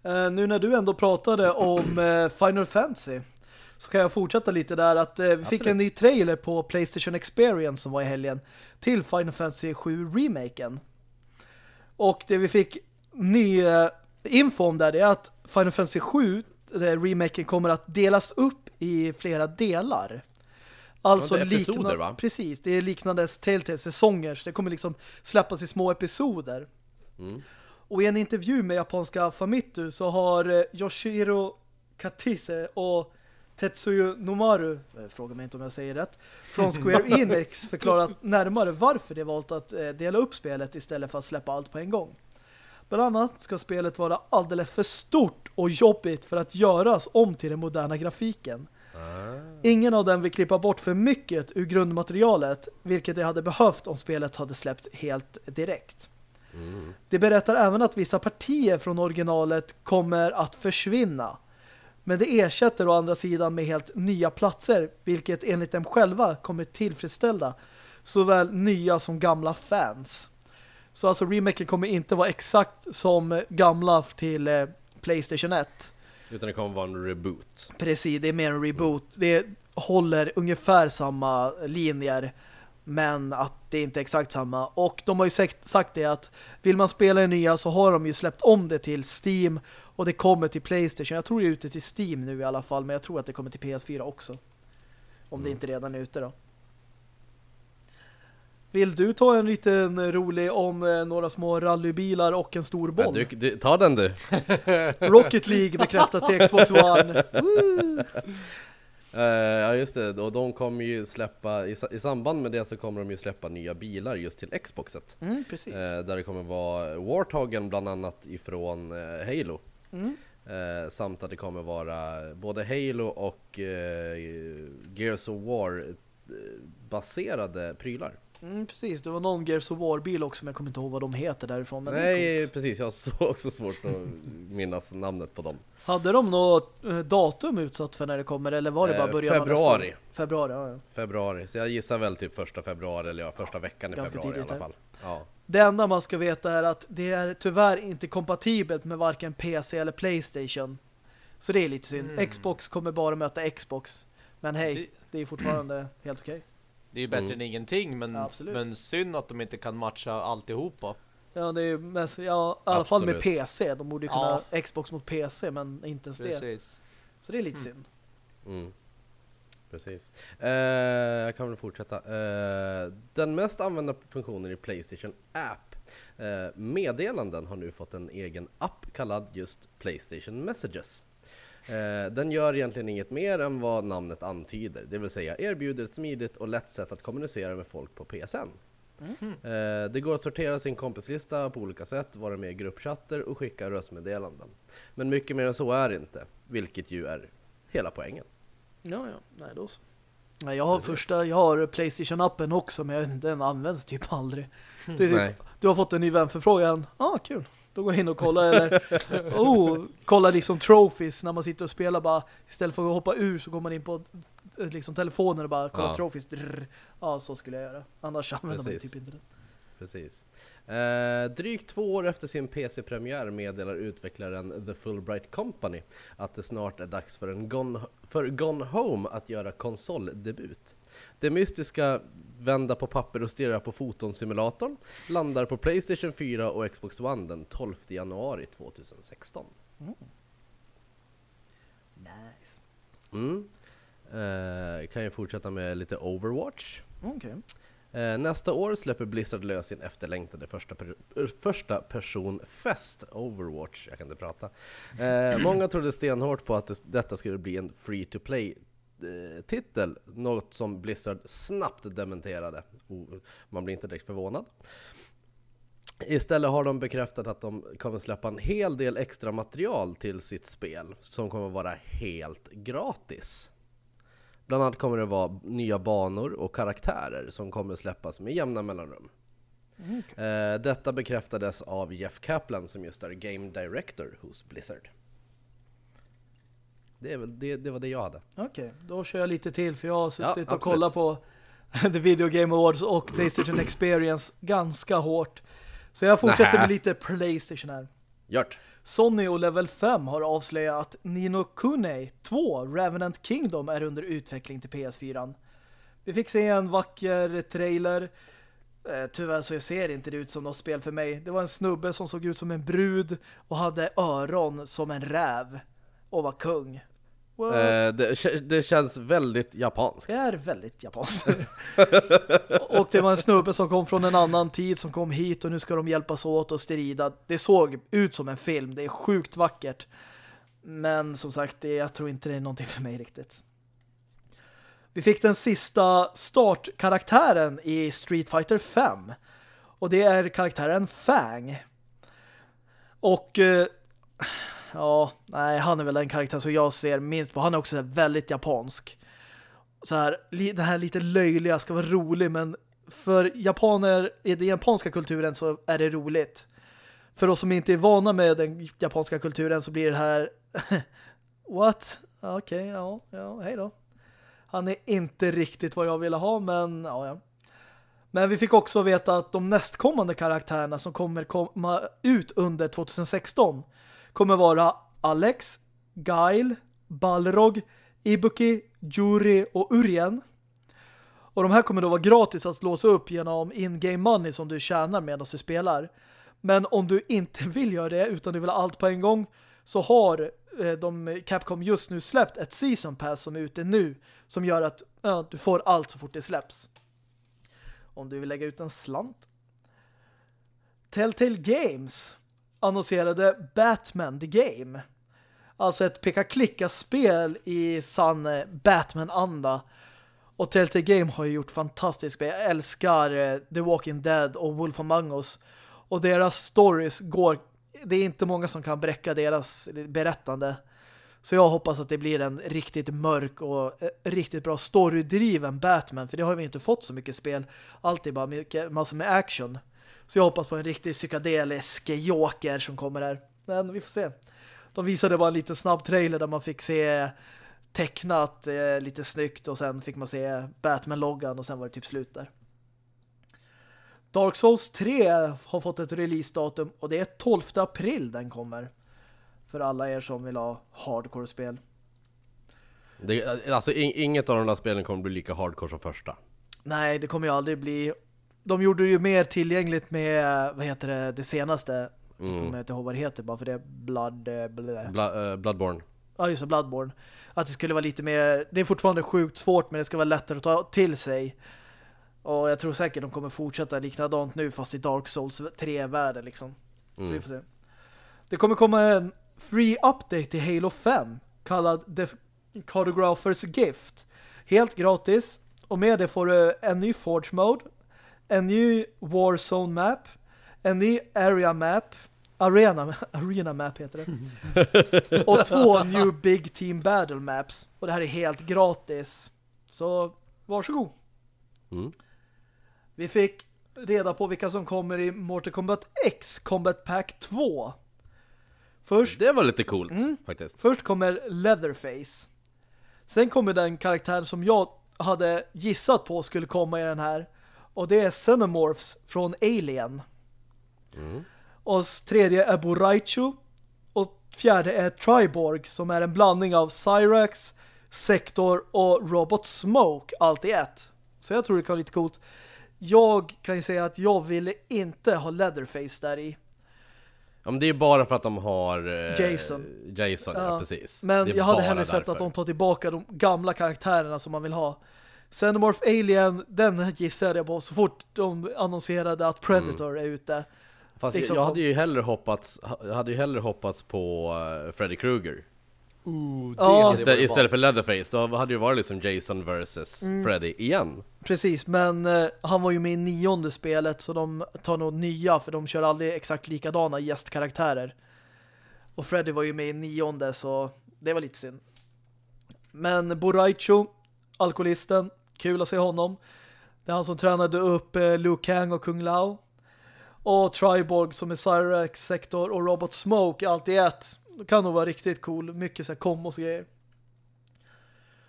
Uh, nu när du ändå pratade om uh, Final Fantasy så kan jag fortsätta lite där att uh, vi Absolut. fick en ny trailer på Playstation Experience som var i helgen till Final Fantasy 7 remaken. Och det vi fick ny info om där är att Final Fantasy 7 remaken kommer att delas upp i flera delar. Alltså det episoder, va? Precis, det är liknande Telltale-säsonger så det kommer liksom släppas i små episoder. Mm. Och i en intervju med japanska Famitsu så har eh, Yoshiro Katise och Tetsuyo Nomaru, eh, fråga mig inte om jag säger rätt, från Square [LAUGHS] Enix förklarat närmare varför de valt att eh, dela upp spelet istället för att släppa allt på en gång. Bland annat ska spelet vara alldeles för stort och jobbigt för att göras om till den moderna grafiken. Ah. Ingen av dem vill klippa bort för mycket ur grundmaterialet, vilket det hade behövt om spelet hade släppts helt direkt. Mm. Det berättar även att vissa partier från originalet kommer att försvinna. Men det ersätter å andra sidan med helt nya platser, vilket enligt dem själva kommer tillfredsställa såväl nya som gamla fans. Så alltså remaken kommer inte vara exakt som gamla till eh, Playstation 1. Utan det kommer vara en reboot. Precis, det är mer en reboot. Mm. Det håller ungefär samma linjer men att det inte är exakt samma. Och de har ju sagt, sagt det att vill man spela det nya så har de ju släppt om det till Steam och det kommer till Playstation. Jag tror det är ute till Steam nu i alla fall men jag tror att det kommer till PS4 också. Om mm. det inte redan är ute då. Vill du ta en liten rolig om eh, några små rallybilar och en stor boll? Ja, du, du, ta den du. Rocket League bekräftat till Xbox One. [LAUGHS] [LAUGHS] Uh, ja just det, och de kommer ju släppa, i, i, samband med det så kommer de ju släppa nya bilar just till Xboxet. Mm, precis. Uh, där det kommer vara Warthogen bland annat ifrån uh, Halo. Mm. samt att det kommer vara både Halo och Gears of War baserade prylar. Mm, precis, det var någon Gears of War-bil också, men jag kommer inte ihåg vad de heter därifrån. Men Nej, precis. Jag har också svårt att minnas namnet på dem. Hade de något eh, datum utsatt för när det kommer, eller var det bara eh, början eh, Februari. Februari, ja, ja. Februari, så jag gissar väl typ första februari, eller ja, första veckan i Ganska februari i alla fall. Ja. Det enda man ska veta är att det är tyvärr inte kompatibelt med varken PC eller Playstation. Så det är lite synd. Mm. Xbox kommer bara möta Xbox. Men hej, det är fortfarande helt okej. Okay. Det är ju bättre mm. än ingenting, men, ja, men synd att de inte kan matcha alltihopa. Ja, det är mest, ja, i alla fall med PC. De borde ju kunna ja. Xbox mot PC, men inte ens Precis. det. Så det är lite mm. synd. Mm. Precis. Eh, jag kan väl fortsätta. Eh, den mest använda funktionen i Playstation App eh, Meddelanden har nu fått en egen app kallad just Playstation Messages. Den gör egentligen inget mer än vad namnet antyder, det vill säga erbjuder ett smidigt och lätt sätt att kommunicera med folk på PSN. Mm. Eh, det går att sortera sin kompislista på olika sätt, vara med i gruppchatter och skicka röstmeddelanden. Men mycket mer än så är det inte, vilket ju är hela poängen. Ja, ja. Nej, då så. Nej, jag har första, jag har Playstation-appen också, men den används typ aldrig. Mm. Det är typ, du har fått en ny vänförfrågan. Ah, kul. Då går jag in och kollar eller [LAUGHS] oh, kolla liksom trophies när man sitter och spelar bara istället för att hoppa ur så går man in på liksom telefonen och bara kolla ja. trophies. Drr. Ja, så skulle jag göra. Annars [LAUGHS] använder man typ inte det. Precis. Eh, drygt två år efter sin PC-premiär meddelar utvecklaren The Fulbright Company att det snart är dags för, en Gone, för Gone Home att göra konsoldebut. Det mystiska vända på papper och stirra på fotonsimulatorn landar på Playstation 4 och Xbox One den 12 januari 2016. Mm. Nice. Mm. Eh, kan ju fortsätta med lite Overwatch. Okay. Eh, nästa år släpper Blizzard lös sin efterlängtade första, per eh, första personfest, Overwatch, jag kan inte prata. Eh, [CLEARS THROAT] många trodde stenhårt på att det, detta skulle bli en free-to-play eh, titel, något som Blizzard snabbt dementerade. Man blir inte direkt förvånad. Istället har de bekräftat att de kommer släppa en hel del extra material till sitt spel som kommer vara helt gratis. Bland annat kommer det vara nya banor och karaktärer som kommer släppas med jämna mellanrum. Okay. Eh, detta bekräftades av Jeff Kaplan som just är Game Director hos Blizzard. Det, är väl, det, det var det jag hade. Okej, okay, då kör jag lite till för jag har suttit ja, och kollat på [LAUGHS] The Video Game Awards och Playstation Experience ganska hårt. Så jag fortsätter Nä. med lite Playstation här. Gjort. Sony och Level 5 har avslöjat att Nino Kune 2 Revenant Kingdom är under utveckling till PS4. Vi fick se en vacker trailer. Eh, tyvärr så ser inte det ut som något spel för mig. Det var en snubbe som såg ut som en brud och hade öron som en räv och var kung. Eh, det, det, känns väldigt japanskt. Det är väldigt japanskt. [LAUGHS] och det var en snubbe som kom från en annan tid som kom hit och nu ska de hjälpas åt och strida. Det såg ut som en film. Det är sjukt vackert. Men som sagt, det, jag tror inte det är någonting för mig riktigt. Vi fick den sista startkaraktären i Street Fighter 5. Och det är karaktären Fang. Och... Eh, ja, nej, han är väl den karaktär som jag ser minst på. Han är också väldigt japansk. Så här, det här lite löjliga ska vara rolig men för japaner i den japanska kulturen så är det roligt. För oss som inte är vana med den japanska kulturen så blir det här [LAUGHS] what? Okej, okay, ja, ja, hej då. Han är inte riktigt vad jag ville ha, men ja, ja. Men vi fick också veta att de nästkommande karaktärerna som kommer komma ut under 2016 kommer vara Alex, Gail, Balrog, Ibuki, Juri och Urien. Och de här kommer då vara gratis att låsa upp genom in-game money som du tjänar medan du spelar. Men om du inte [LAUGHS] vill göra det utan du vill ha allt på en gång så har eh, de Capcom just nu släppt ett Season Pass som är ute nu som gör att ja, du får allt så fort det släpps. Om du vill lägga ut en slant. Telltale Games annonserade Batman The Game. Alltså ett peka-klicka-spel i sann eh, Batman-anda. Och Telltale Game har ju gjort fantastiskt spel. Jag älskar eh, The Walking Dead och Wolf Among Us. Och deras stories går... Det är inte många som kan bräcka deras berättande. Så jag hoppas att det blir en riktigt mörk och eh, riktigt bra storydriven Batman. För det har vi inte fått så mycket spel. Alltid bara mycket, massor med action. Så jag hoppas på en riktigt psykedelisk Joker som kommer här. Men vi får se. De visade bara en liten snabb trailer där man fick se tecknat eh, lite snyggt och sen fick man se Batman-loggan och sen var det typ slut där. Dark Souls 3 har fått ett releasedatum och det är 12 april den kommer. För alla er som vill ha hardcore-spel. alltså inget av de där spelen kommer bli lika hardcore som första. Nej, det kommer ju aldrig bli. De gjorde det ju mer tillgängligt med, vad heter det, det senaste. Mm. Jag kommer inte ihåg vad det heter, bara för det är Blood... Eh, Blood uh, Bloodborne. Ja, just det, Bloodborne. Att det skulle vara lite mer... Det är fortfarande sjukt svårt, men det ska vara lättare att ta till sig. Och jag tror säkert de kommer fortsätta likadant nu, fast i Dark Souls 3-världen liksom. Så mm. vi får se. Det kommer komma en free update till Halo 5 kallad The Cartographer's Gift. Helt gratis. Och med det får du en ny Forge Mode, en ny Warzone Map, en ny Area Map, Arena, Arena Map heter det. [LAUGHS] och två New Big Team Battle Maps. Och det här är helt gratis. Så varsågod. Mm. Vi fick reda på vilka som kommer i Mortal Kombat X Combat Pack 2. Först, det var lite coolt mm, faktiskt. Först kommer Leatherface. Sen kommer den karaktär som jag hade gissat på skulle komma i den här. Och det är Xenomorphs från Alien. Mm. Och tredje är Boraichu. Och fjärde är Triborg som är en blandning av Cyrax, Sector och Robot Smoke. Allt i ett. Så jag tror det kan vara lite coolt. Jag kan ju säga att jag ville inte ha Leatherface där i. Ja men det är bara för att de har eh, Jason. Jason, ja, ja precis. Men jag hade hellre sett att de tar tillbaka de gamla karaktärerna som man vill ha. Xenomorph Alien, den gissade jag på så fort de annonserade att Predator mm. är ute. Fast liksom jag hade ju hellre hoppats, jag hade ju hellre hoppats på uh, Freddy Krueger. Ooh, ja. istället, istället, för Leatherface, då hade det ju varit liksom Jason versus mm. Freddy igen. Precis, men uh, han var ju med i nionde spelet så de tar nog nya för de kör aldrig exakt likadana gästkaraktärer. Och Freddy var ju med i nionde så det var lite synd. Men Boraicho, alkoholisten, kul att se honom. Det är han som tränade upp uh, Liu Kang och Kung Lao. Och Triborg som är Cyrax Sektor och Robot Smoke allt i ett. Det kan nog vara riktigt cool. Mycket så här kombos och grejer.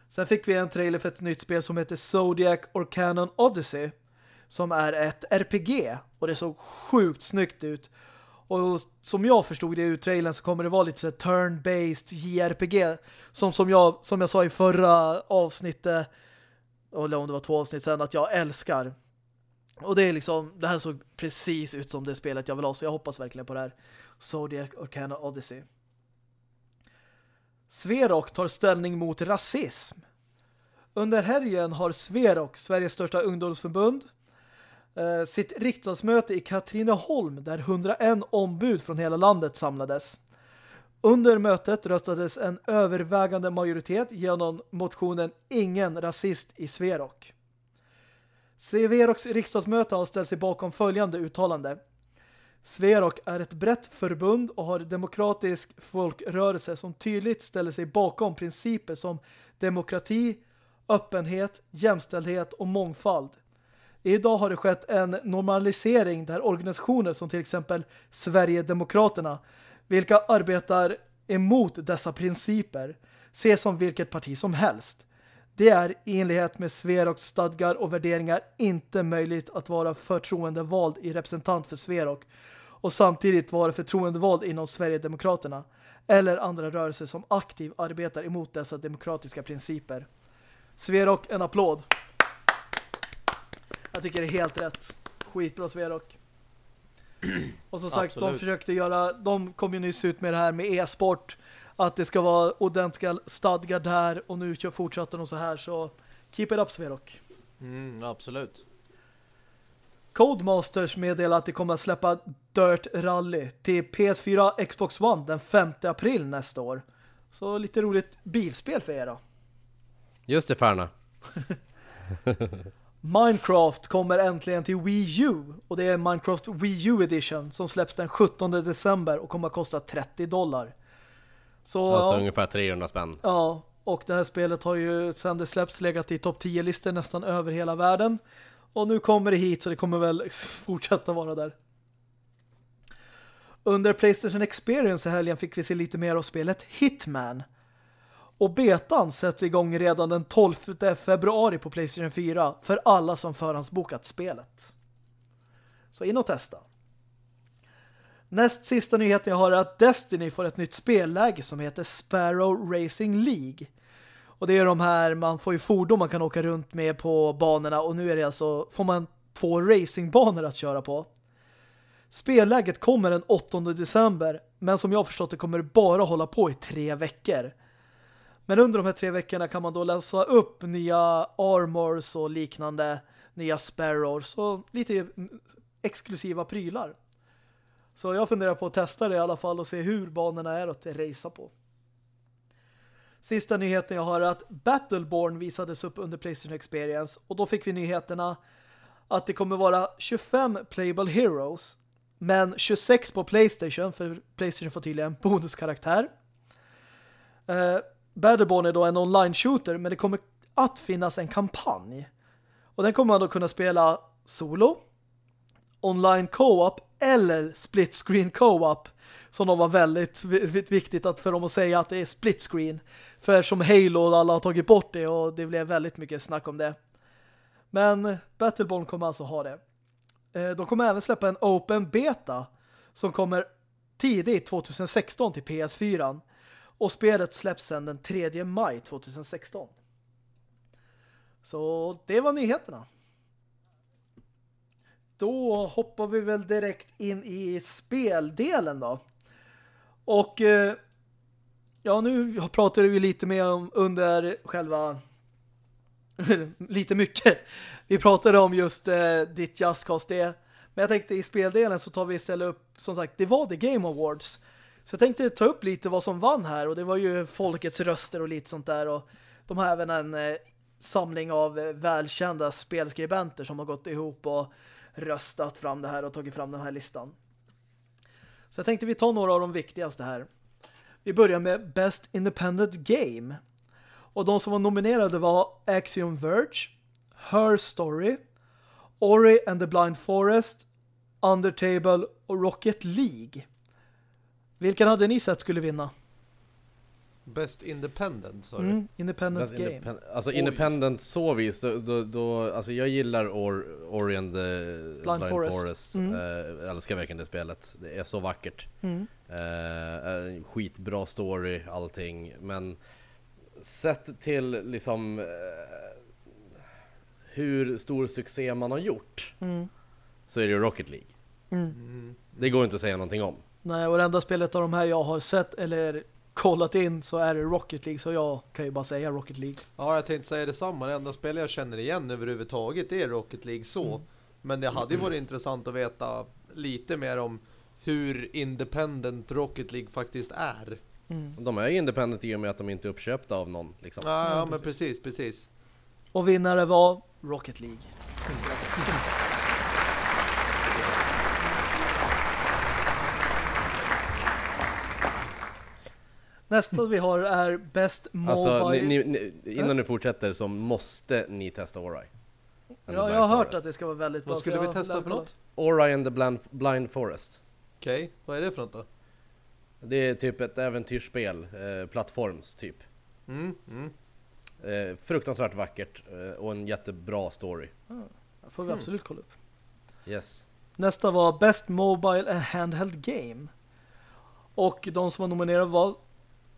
Sen fick vi en trailer för ett nytt spel som heter Zodiac Orcanon Odyssey. Som är ett RPG. Och det såg sjukt snyggt ut. Och som jag förstod det ur trailern så kommer det vara lite så turn-based JRPG. Som, som, jag, som jag sa i förra avsnittet, eller om det var två avsnitt sen, att jag älskar. Och det är liksom, det här såg precis ut som det spelet jag vill ha så jag hoppas verkligen på det här. Zodiac Arcana Odyssey. Sverok tar ställning mot rasism. Under helgen har Sverok, Sveriges största ungdomsförbund, eh, sitt riksdagsmöte i Katrineholm där 101 ombud från hela landet samlades. Under mötet röstades en övervägande majoritet genom motionen Ingen rasist i Sverok. Sveroks riksdagsmöte har ställt sig bakom följande uttalande. Sverok är ett brett förbund och har demokratisk folkrörelse som tydligt ställer sig bakom principer som demokrati, öppenhet, jämställdhet och mångfald. Idag har det skett en normalisering där organisationer som till exempel Sverigedemokraterna, vilka arbetar emot dessa principer, ses som vilket parti som helst. Det är i enlighet med Sveroks stadgar och värderingar inte möjligt att vara förtroendevald i representant för Sverok och samtidigt vara förtroendevald inom Sverigedemokraterna eller andra rörelser som aktivt arbetar emot dessa demokratiska principer. Sverok, en applåd. Jag tycker det är helt rätt. Skitbra Sverok. [CLEARS THROAT] Och som sagt, Absolut. de försökte göra, de kom ju nyss ut med det här med e-sport att det ska vara ordentliga stadgar där och nu fortsätter de så här så keep it up Sverok. Mm, absolut. Codemasters meddelar att de kommer att släppa Dirt Rally till PS4 Xbox One den 5 april nästa år. Så lite roligt bilspel för er då. Just det, Färna. [LAUGHS] Minecraft kommer äntligen till Wii U och det är Minecraft Wii U Edition som släpps den 17 december och kommer att kosta 30 dollar. Så, alltså ja, ungefär 300 spänn. Ja, och det här spelet har ju sedan det släppts legat i topp 10-listor nästan över hela världen. Och nu kommer det hit så det kommer väl [LAUGHS] fortsätta vara där. Under Playstation Experience i helgen fick vi se lite mer av spelet Hitman. Och betan sätts igång redan den 12 februari på Playstation 4 för alla som förhandsbokat spelet. Så in och testa. Näst sista nyheten jag har är att Destiny får ett nytt spelläge som heter Sparrow Racing League. Och det är de här, man får ju fordon man kan åka runt med på banorna och nu är det alltså, får man två racingbanor att köra på. Spelläget kommer den 8 december men som jag förstått det kommer det bara hålla på i tre veckor. Men under de här tre veckorna kan man då läsa upp nya armors och liknande, nya sparrows och lite exklusiva prylar. Så jag funderar på att testa det i alla fall och se hur banorna är att resa på. Sista nyheten jag har är att Battleborn visades upp under Playstation Experience och då fick vi nyheterna att det kommer vara 25 playable heroes men 26 på Playstation för Playstation får tydligen bonuskaraktär. Eh, Battleborn är då en online-shooter men det kommer att finnas en kampanj. Och den kommer man då kunna spela solo, online co-op eller split screen co-op som de var väldigt viktigt att för dem att säga att det är split screen. För som Halo alla har tagit bort det och det blev väldigt mycket snack om det. Men Battleborn kommer alltså ha det. Eh, de kommer även släppa en open beta som kommer tidigt 2016 till PS4 och spelet släpps sedan den 3 maj 2016. Så det var nyheterna. Då hoppar vi väl direkt in i speldelen då. Och eh, ja, nu pratade vi lite mer om under själva [LAUGHS] lite mycket. Vi pratade om just eh, ditt Just det. Men jag tänkte i speldelen så tar vi istället upp, som sagt, det var The Game Awards. Så jag tänkte ta upp lite vad som vann här och det var ju folkets röster och lite sånt där och de har även en eh, samling av eh, välkända spelskribenter som har gått ihop och röstat fram det här och tagit fram den här listan. Så jag tänkte vi tar några av de viktigaste här. Vi börjar med Best Independent Game. Och de som var nominerade var Axiom Verge, Her Story, Ori and the Blind Forest, Undertable och Rocket League. Vilken hade ni sett skulle vinna? Best Independent, sa mm, Independent Best Game. Independ alltså Oj. Independent så vis, då, då, då, alltså jag gillar Or Ori and the Blind, Blind Forest. Forest. Mm. Äh, älskar verkligen det spelet. Det är så vackert. Mm. Äh, skitbra story, allting. Men sett till liksom äh, hur stor succé man har gjort mm. så är det ju Rocket League. Mm. mm. Det går inte att säga någonting om. Nej, och det enda spelet av de här jag har sett eller kollat in så är det Rocket League så jag kan ju bara säga Rocket League. Ja, jag tänkte säga detsamma. Det enda spel jag känner igen överhuvudtaget är Rocket League så. Mm. Men det hade ju varit intressant att veta lite mer om hur independent Rocket League faktiskt är. Mm. De är independent i och med att de inte är uppköpta av någon. Liksom. Ja, ja, men precis, precis. Och vinnare var Rocket League. Nästa vi har är Best Mobile... Alltså, ni, ni, innan du fortsätter så måste ni testa Ori. Ja, jag har hört att det ska vara väldigt bra. Vad skulle vi testa för något? Ori and the Blind, Blind Forest. Okej, okay. vad är det för något då? Det är typ ett äventyrsspel, eh, plattforms typ. Mm, mm. Eh, fruktansvärt vackert eh, och en jättebra story. Ah, det får vi mm. absolut kolla upp. Yes. Nästa var Best Mobile and Handheld Game. Och de som var nominerade var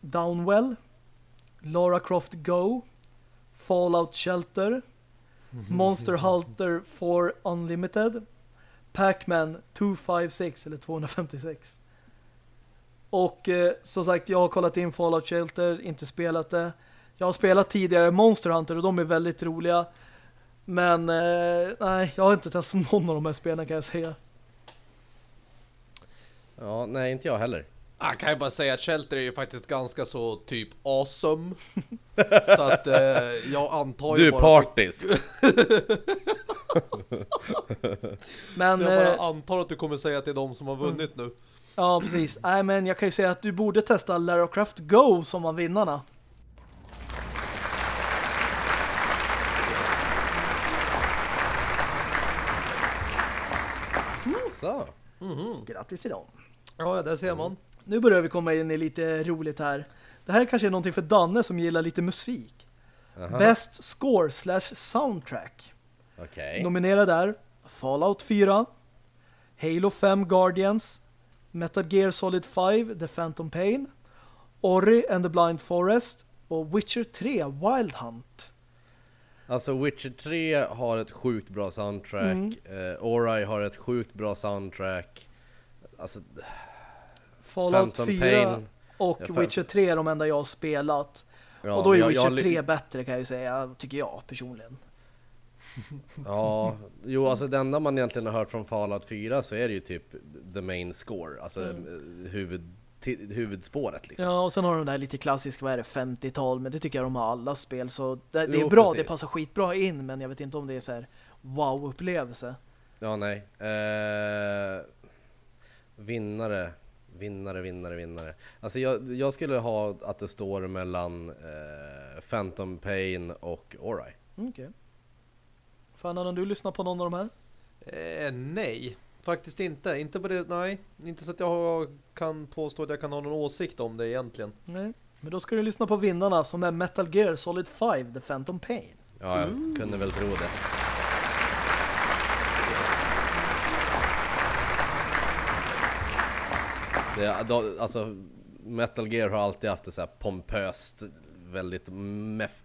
Downwell, Lara Croft Go, Fallout Shelter, Monster Hunter 4 Unlimited, Pac-Man 256 eller 256. Och eh, som sagt, jag har kollat in Fallout Shelter, inte spelat det. Jag har spelat tidigare Monster Hunter och de är väldigt roliga. Men eh, nej, jag har inte testat [LAUGHS] någon av de här spelen kan jag säga. Ja, nej, inte jag heller. Jag kan ju bara säga att Shelter är ju faktiskt ganska så typ awesome. [LAUGHS] så att eh, jag antar ju Du är partisk. [LAUGHS] Men, så jag bara eh, antar att du kommer säga att det är de som har vunnit mm. nu. Ja, precis. Nej, men jag kan ju säga att du borde testa Lara Croft Go som var vinnarna. Så. Mhm. Grattis till dem. Ja, där ser man. Nu börjar vi komma in i lite roligt här. Det här kanske är någonting för Danne som gillar lite musik. Aha. Best Score slash Soundtrack. Okej. Nominerad är Fallout 4, Halo 5 Guardians, Metal Gear Solid 5 The Phantom Pain, Ori and the Blind Forest och Witcher 3 Wild Hunt. Alltså Witcher 3 har ett sjukt bra soundtrack. Mm. Eh, Ori har ett sjukt bra soundtrack. Alltså Fallout Phantom 4 Pain. och Ja. Witcher 3 är de enda jag har spelat. Ja, och då är jag- Witcher jag har li- 3 bättre kan jag ju säga, tycker jag personligen. [LAUGHS] Ja, jo alltså det enda man egentligen har hört från Fallout 4 så är det ju typ the main score, alltså Mm. eh, huvud, huvudspåret liksom. Ja, och sen har de där lite klassisk, vad är det, 50-tal, men det tycker jag de har alla spel, så det, det är Jo, bra, precis. det passar skitbra in, men jag vet inte om det är så här wow-upplevelse. Ja, nej. Eh, vinnare, vinnare, vinnare, vinnare. Alltså jag, jag skulle ha att det står mellan eh, Phantom Pain och Ori. Okej. Fan, har du lyssnat på någon av de här? Eh, nej, faktiskt inte. Inte på det, nej. Inte så att jag har, kan påstå att jag kan ha någon åsikt om det egentligen. Nej. Men då ska du lyssna på vinnarna som är Metal Gear Solid 5, The Phantom Pain. Ja, jag kunde väl tro det. Det då, alltså, Metal Gear har alltid haft det så här pompöst, väldigt meff,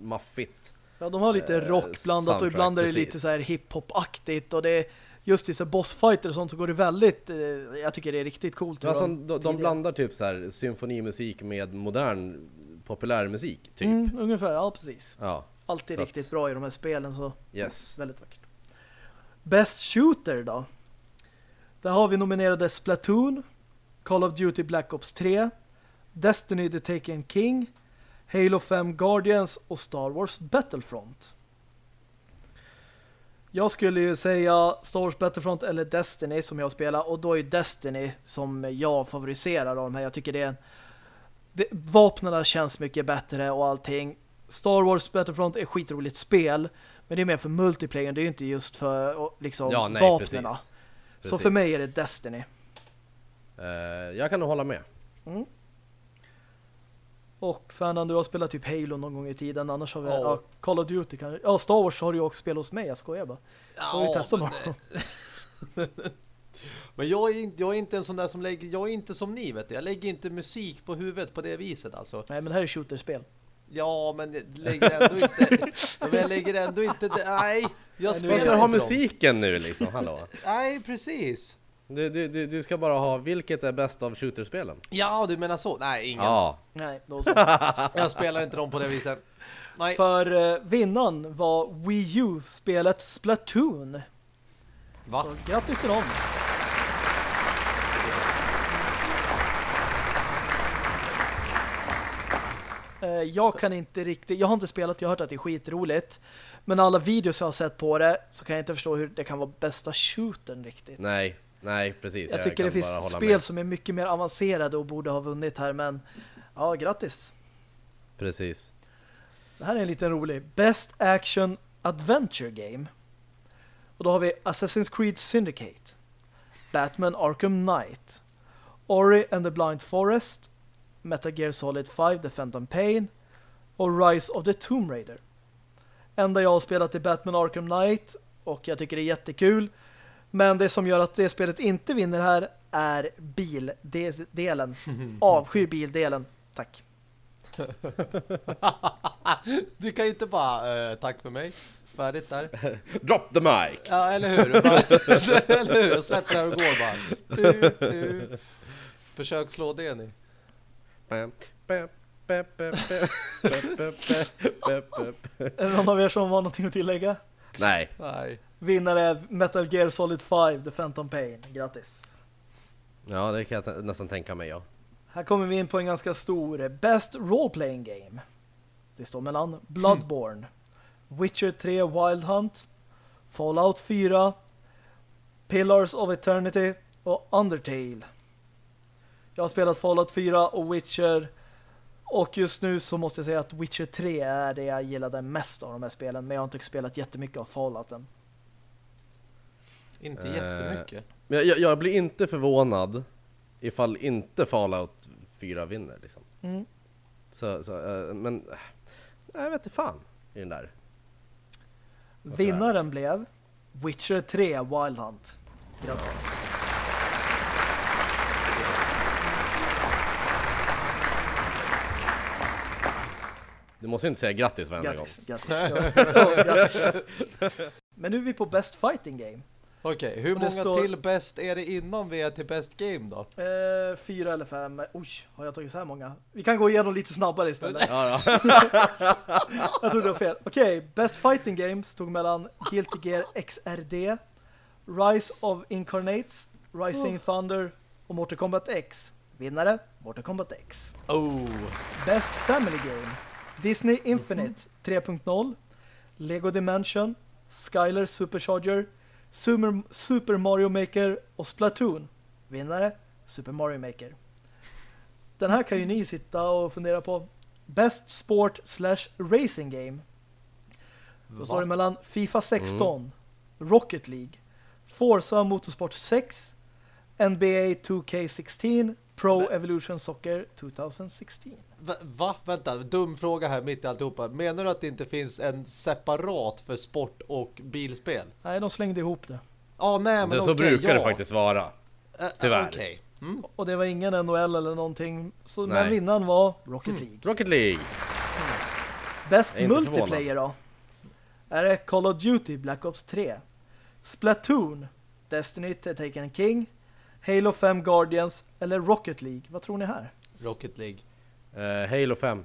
maffigt. Ja, de har lite Eh, rock blandat och ibland är det lite så här hiphop-aktigt och det är just i så bossfighter och sånt så går det väldigt, eh, jag tycker det är riktigt coolt. Alltså, de de, de blandar typ så här symfonimusik med modern populärmusik, typ. Mm, ungefär, ja precis. Ja, Alltid Så riktigt att- bra i de här spelen så yes. väldigt vackert. Best Shooter då? Där har vi nominerade Splatoon, Call of Duty Black Ops 3, Destiny The Taken King, Halo 5 Guardians och Star Wars Battlefront. Jag skulle ju säga Star Wars Battlefront eller Destiny som jag spelar och då är Destiny som jag favoriserar av de här. Jag tycker det är en det, vapnena känns mycket bättre och allting. Star Wars Battlefront är skitroligt spel men det är mer för multiplayer, det är ju inte just för liksom Ja, nej, vapnena. precis. Så Precis. för mig är det Destiny. Eh, jag kan nog hålla med. Och Fernan, du har spelat typ Halo någon gång i tiden, annars har vi Ja. ja, Call of Duty kanske. Ja, Star Wars har du ju också spelat hos mig, jag skojar bara. Jag har ju testat några. Men jag är, inte, jag är inte en sån där som lägger, jag är inte som ni vet du. Jag lägger inte musik på huvudet på det viset alltså. Nej, men det här är shooterspel. Ja, men jag lägger ändå inte, [LAUGHS] men jag lägger ändå inte, nej. Jag Vad är ska du ha musiken nu liksom? Hallå? Nej, precis. Du, du, du, du ska bara ha, vilket är bäst av shooterspelen? Ja, du menar så? Nej, ingen. Ja, Nej, då [LAUGHS] så. Jag spelar inte dem på det viset. Nej. För eh, vinnaren var Wii U-spelet Splatoon. Va? Så grattis till dem. Eh, Jag kan inte riktigt, jag har inte spelat, jag har hört att det är skitroligt. Men alla videos jag har sett på det så kan jag inte förstå hur det kan vara bästa shootern riktigt. nej, nej precis. jag tycker det finns spel med. som är mycket mer avancerade och borde ha vunnit här, men ja, grattis. Precis. Det här är en liten rolig. Best Action Adventure Game. Och då har vi Assassin's Creed Syndicate, Batman Arkham Knight, Ori and the Blind Forest, Metal Gear Solid 5 The Phantom Pain och Rise of the Tomb Raider. Enda jag har spelat är Batman Arkham Knight och jag tycker det är jättekul. Men det som gör att det spelet inte vinner här är bildelen. [LAUGHS] Avskyr bildelen. Tack. [LAUGHS] Du kan ju inte bara, eh, tack för mig. Färdigt där. [LAUGHS] Drop the mic! Ja, eller hur? Eller hur? Släpp det här och går bara. Du, du. Försök slå det ni. Är det någon av er som har någonting att tillägga? Nej, Nej. Vinnare är Metal Gear Solid 5, The Phantom Pain. Grattis. ja det kan jag nästan tänka mig ja. Här kommer vi in på en ganska stor Best Role Playing Game. Det står mellan Bloodborne, Witcher 3 Wild Hunt, Fallout 4, Pillars of Eternity och Undertale. Jag har spelat Fallout 4 och Witcher och just nu så måste jag säga att Witcher 3 är det jag gillade mest av de här spelen. Men jag har inte spelat jättemycket av Fallout än. Inte jättemycket. Men jag, jag blir inte förvånad ifall inte Fallout 4 vinner liksom. Mm. Så, så eh, men eh, jag vet inte fan i den där. Vinnaren blev Witcher 3 Wild Hunt. Grattis. Du måste inte säga grattis varenda Grattis, gång. grattis. Ja, grattis. [LAUGHS] Men nu är vi på Best Fighting Game. Okej, hur Och det många står- till bäst är det innan vi är till bäst game då? Eh, fyra eller fem. Oj, har jag tagit så här många? Vi kan gå igenom lite snabbare istället. Ja, ja. [LAUGHS] Jag trodde det var fel. Okej, Best Fighting Games stod mellan Guilty Gear XRD, Rise of Incarnates, Rising Thunder och Mortal Kombat X. Vinnare, Mortal Kombat X. Oh, Best Family Game, Disney Infinite 3.0, Lego Dimension, Skyler Supercharger, Super, Mario Maker och Splatoon. Vinnare, Super Mario Maker. Den här kan ju ni sitta och fundera på. Best Sport slash Racing Game. Då står det mellan FIFA 16, Rocket League, Forza Motorsport 6, NBA 2K16, Pro Evolution Soccer 2016. Va? va? Vänta, dum fråga här mitt i alltihopa. Menar du att det inte finns en separat för sport och bilspel? Nej, de slängde ihop det. Ja, nej men Det, så okej, brukar ja. det faktiskt vara. Tyvärr. Okej. Mm. Och det var ingen NHL eller någonting. Så, men vinnaren var Rocket League. Rocket League. Bäst är inte multiplayer då? Är det Call of Duty Black Ops 3? Splatoon? Destiny Taken King? Halo 5 Guardians? Eller Rocket League? Vad tror ni här? Rocket League. Eh, Halo 5.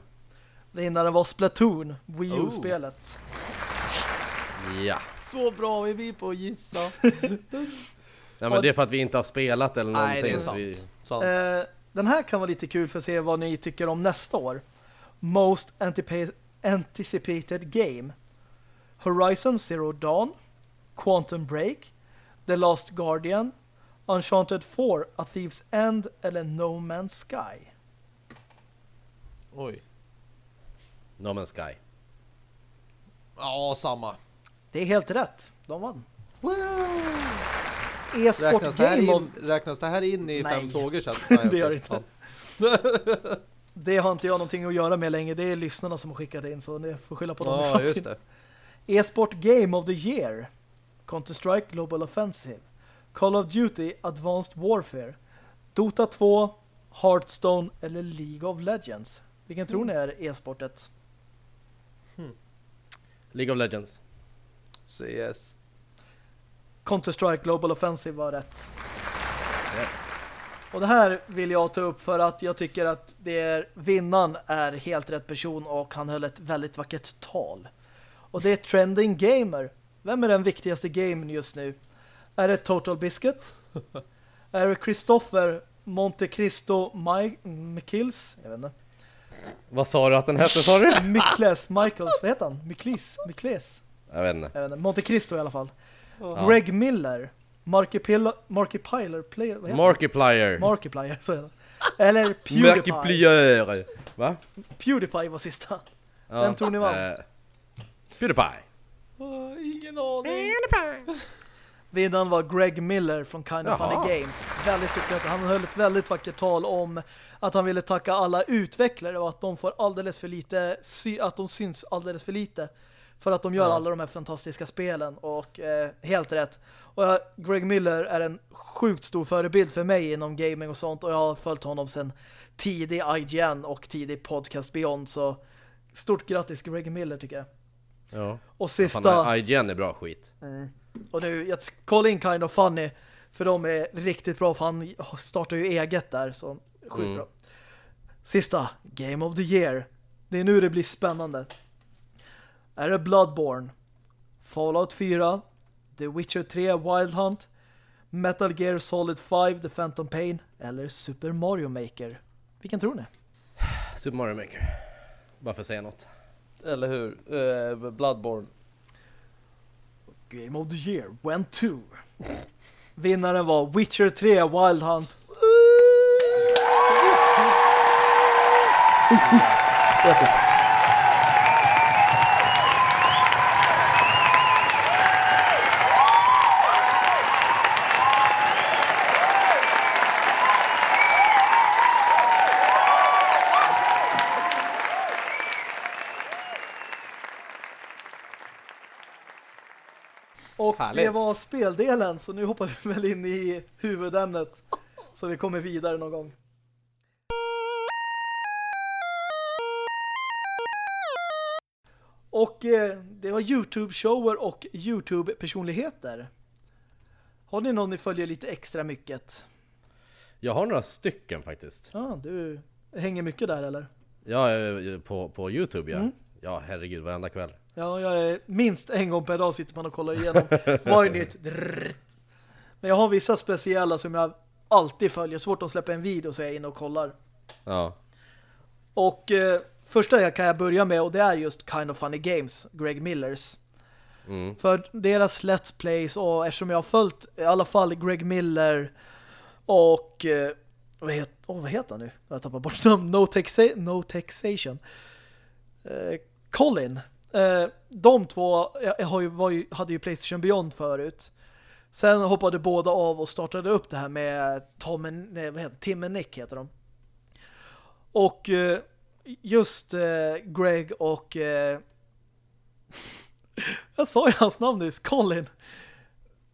Vinnaren var Splatoon, Wii Oh. U-spelet. Ja. Så bra är vi på att gissa. [LAUGHS] Nej men det är för att vi inte har spelat eller Nej, någonting. det är sant. vi... Sant. Eh, den här kan vara lite kul för att se vad ni tycker om nästa år. Most anticipated game. Horizon Zero Dawn, Quantum Break, The Last Guardian, Uncharted 4, A Thief's End eller No Man's Sky. Oj. No Man's Sky. Ja, samma. Det är helt rätt. De vann. Wow. E-sport Räknas, det Game of... in, räknas det här in i Nej. fem frågor? [LAUGHS] Nej, Det gör okej, inte. [LAUGHS] Det har inte jag någonting att göra med längre. Det är lyssnarna som har skickat in så det får skylla på dem i Ja, just framtiden. det. E-sport Game of the Year Counter-Strike Global Offensive Call of Duty Advanced Warfare Dota 2 Hearthstone eller League of Legends Vilken tror ni är e-sportet? League of Legends. CS. Counter-Strike Global Offensive var rätt Ja. Och det här vill jag ta upp för att jag tycker att det är, vinnaren är helt rätt person och han höll ett väldigt vackert tal. Och det är Trending Gamer. Vem är den viktigaste gamen just nu? Är det Total Biscuit? [LAUGHS] är det Christopher Monte Cristo Mikils? Jag vet inte. Vad sa du att den hette sa du? [LAUGHS] Mikles Michaels, vad heter han? Miklis? Mikles? Jag vet inte. Jag vet inte. Monte Cristo i alla fall. Ja. Greg Miller. Marky Pil- Markiplier Player, vad heter han? Markiplier. Markiplier, så heter han. Eller Pewdiepie. Markiplier. Va? Pewdiepie var sista. Ja. Vem tror ni vann? Eh, Pewdiepie. Oh, ingen aning. Vinnaren var Greg Miller från Kind of Jaha. Funny Games. Väldigt duktig. Han höll ett väldigt vackert tal om att han ville tacka alla utvecklare och att de får alldeles för lite, sy- att de syns alldeles för lite för att de gör Ja. alla de här fantastiska spelen och eh, helt rätt. Och jag, Greg Miller är en sjukt stor förebild för mig inom gaming och sånt och jag har följt honom sedan tidig IGN och tidig Podcast Beyond så stort grattis Greg Miller tycker jag. Ja. Och sista... Fan, IGN är bra skit. Och nu, jag kollade in Kind of Funny för de är riktigt bra för han startar ju eget där så sjukt Mm. bra. Sista, Game of the Year. Det är nu det blir spännande. Är det Bloodborne? Fallout 4? The Witcher 3 Wild Hunt? Metal Gear Solid 5 The Phantom Pain? Eller Super Mario Maker? Vilken tror ni? Super Mario Maker. Bara för att säga något. Eller hur? Eh, Bloodborne. Game of the Year went to... Vinnaren var Witcher 3 Wild Hunt. Grattis. Och Härligt. det var speldelen, så nu hoppar vi väl in i huvudämnet. Så vi kommer vidare någon gång. Och eh, det var Youtube-shower och Youtube-personligheter. Har ni någon ni följer lite extra mycket? Jag har några stycken faktiskt. Ja, du hänger mycket där eller? Ja, eh, på, på Youtube ja. Mm. Ja, herregud, varenda kväll. Ja, jag är minst en gång per dag sitter man och kollar igenom. Vad är nytt? Men jag har vissa speciella som jag alltid följer. Fort de släpper en video så är jag inne och kollar. Ja. Och eh, första jag kan jag börja med och det är just Kind of Funny Games, Greg Millers. Mm. För deras Let's Plays och eftersom jag har följt i alla fall Greg Miller och eh, vad, het, oh, vad heter han nu? Jag har tappat bort namn. No, taxa no Taxation. Eh, Colin. Eh, de två har ju, var ju, hade ju Playstation Beyond förut. Sen hoppade båda av och startade upp det här med Tom and, nej, vad heter, Tim och Nick heter de. Och eh, just eh, Greg och eh, [LAUGHS] jag sa ju hans namn nyss, Colin.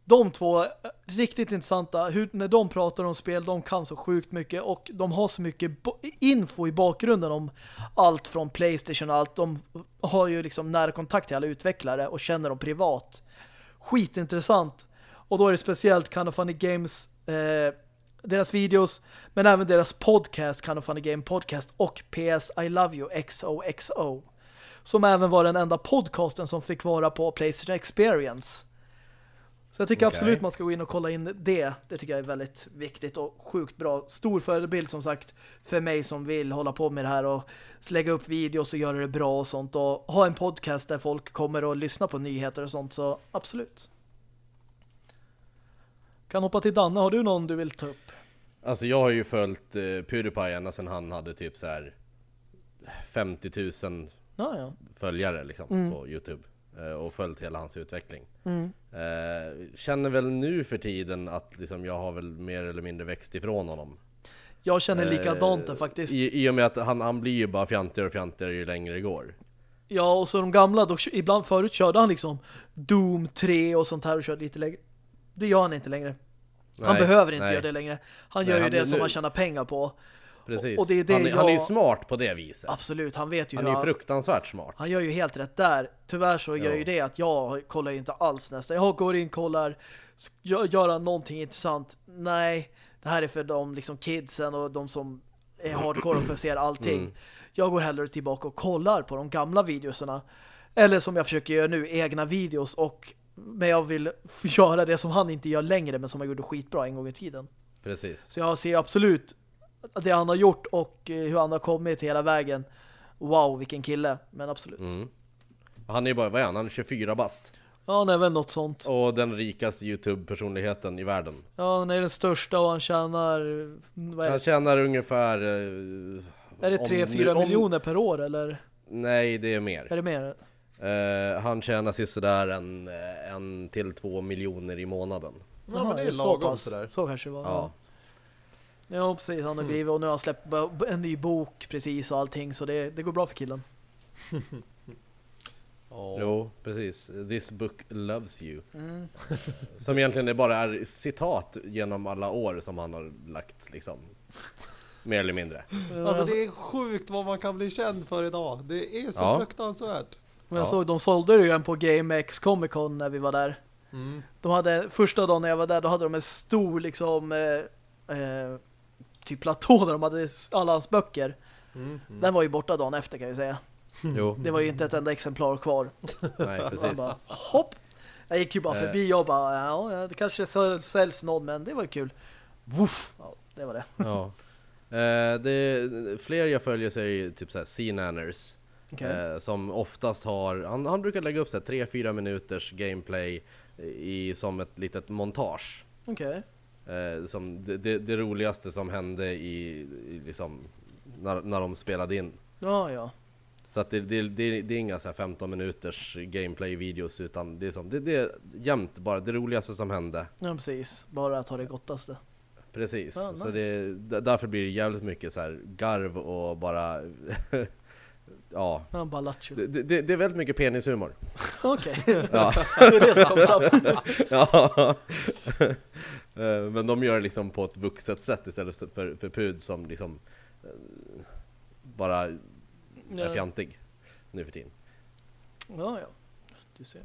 De två, eh, riktigt intressanta. Hur, när de pratar om spel, de kan så sjukt mycket och de har så mycket info i bakgrunden om allt från Playstation och allt. De har ju liksom nära kontakt till alla utvecklare och känner dem privat. Skitintressant. Och då är det speciellt Kind of Funny Games eh, deras videos, men även deras podcast, Kind of Funny Game Podcast och PS I Love You XOXO som även var den enda podcasten som fick vara på PlayStation Experience. Så jag tycker Okej. absolut man ska gå in och kolla in det. Det tycker jag är väldigt viktigt och sjukt bra. Stor förebild som sagt för mig som vill hålla på med det här och lägga upp videos och göra det bra och sånt och ha en podcast där folk kommer och lyssna på nyheter och sånt så absolut. Kan hoppa till Danne. Har du någon du vill ta upp? Alltså jag har ju följt eh, Pewdiepie ända sedan han hade typ så här 50 000 Ja, ja. följare liksom Mm. på Youtube. Eh, och följt hela hans utveckling. Mm. Eh, känner väl nu för tiden att liksom jag har väl mer eller mindre växt ifrån honom. Jag känner likadant där Eh, faktiskt. I, I och med att han, han blir ju bara fjantigare och fjantigare ju längre det går. Ja, och så de gamla, då, ibland förut körde han liksom Doom 3 och sånt här och körde lite längre. Det gör han inte längre. han Nej, behöver inte nej. göra det längre. Han Nej, gör ju han det som nu- han tjänar pengar på. Precis. och det är det han, är- han är ju jag- smart på det viset. Absolut, han vet ju Han är ju fruktansvärt smart. han gör ju helt rätt där. Tyvärr så gör Ja. ju det att jag kollar inte alls nästan. Jag går in, kollar, sk- gör, göra någonting intressant. Nej, det här är för de liksom kidsen och de som är hardcore och får se allting. Mm. Jag går hellre tillbaka och kollar på de gamla videoserna. Eller som jag försöker göra nu, egna videos. Och, men jag vill göra det som han inte gör längre men som han gjorde skitbra en gång i tiden. Precis. Så jag ser absolut det han har gjort och eh, hur han har kommit hela vägen. Wow, vilken kille. Men absolut. Mm. Han är ju bara, vad är han? Han är 24 bast. Ja, han är väl något sånt. Och den rikaste Youtube-personligheten i världen. Ja, han är den största och han tjänar... eh, Vad är, Han det? tjänar ungefär... eh, är det om- 3-4 om- miljoner per år eller Nej, det är är mer. det mer? Eh, han tjänar sig sådär en, en till två miljoner i månaden. Ja, men det är så lagom sådär. Så kanske det var. Ja. Ja, precis. Han har blivit och nu har han släppt en ny bok precis och allting så det, det går bra för killen. [LAUGHS] Ja. Jo, precis. This book loves you. Mm. [LAUGHS] Som egentligen är bara är citat genom alla år som han har lagt liksom. Mer eller mindre. Alltså det är sjukt vad man kan bli känd för idag. Det är så Ja. fruktansvärt. Men jag Ja. såg, de sålde ju en på GameX Comic Con när vi var där. Mm. De hade, första dagen när jag var där, då hade de en stor liksom eh, eh, typ platå där de hade alla hans böcker. Mm. Den var ju borta dagen efter kan vi säga. Jo, Det var ju inte ett enda exemplar kvar. nej Jag precis. bara, hopp! Jag gick ju bara Eh. förbi och bara, ja, det kanske så- säljs någon, men det var ju kul. Woof! Ja, det var det. Ja. Eh, det, fler jag följer så är ju typ såhär C-nanners. Okej. Eh, som oftast har, han, han brukar lägga upp såhär 3-4 minuters gameplay i, som ett litet montage. Okej. Eh, som det, det, det roligaste som hände i, i liksom, när, när de spelade in. Ja, ja. Så att det, det, det, det är inga så här 15 minuters gameplay-videos utan det är, som, det, det är jämt bara det roligaste som hände. Ja, precis. Bara att ha det gottaste. Precis, Ah, så nice. det, därför blir det jävligt mycket så garv och bara [LAUGHS] Ja, Ja, bara lattjo. det, det, det är väldigt mycket penishumor. [LAUGHS] Okej, Ja. [LAUGHS] det är det som kom fram. [LAUGHS] ja. Eh, Men de gör det liksom på ett vuxet sätt istället för, för Pud som liksom eh, bara är Ja, fjantig nu för tiden. ja. Du ser.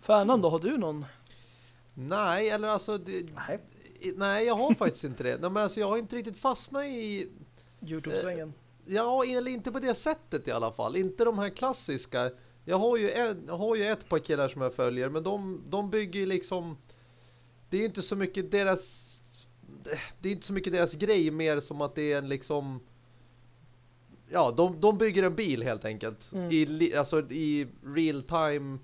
Färnan då, har du någon? Nej, eller alltså... Det, Nej. nej, jag har faktiskt inte det. Nej, men alltså, jag har inte riktigt fastnat i... Youtube-svängen? Ja, eller inte på det sättet i alla fall. Inte de här klassiska. Jag har ju, en, jag har ju ett par killar som jag följer, men de, de bygger ju liksom... Det är inte så mycket deras... Det är inte så mycket deras grej, mer som att det är en liksom... Ja, de, de bygger en bil helt enkelt. Mm. I, alltså i real time...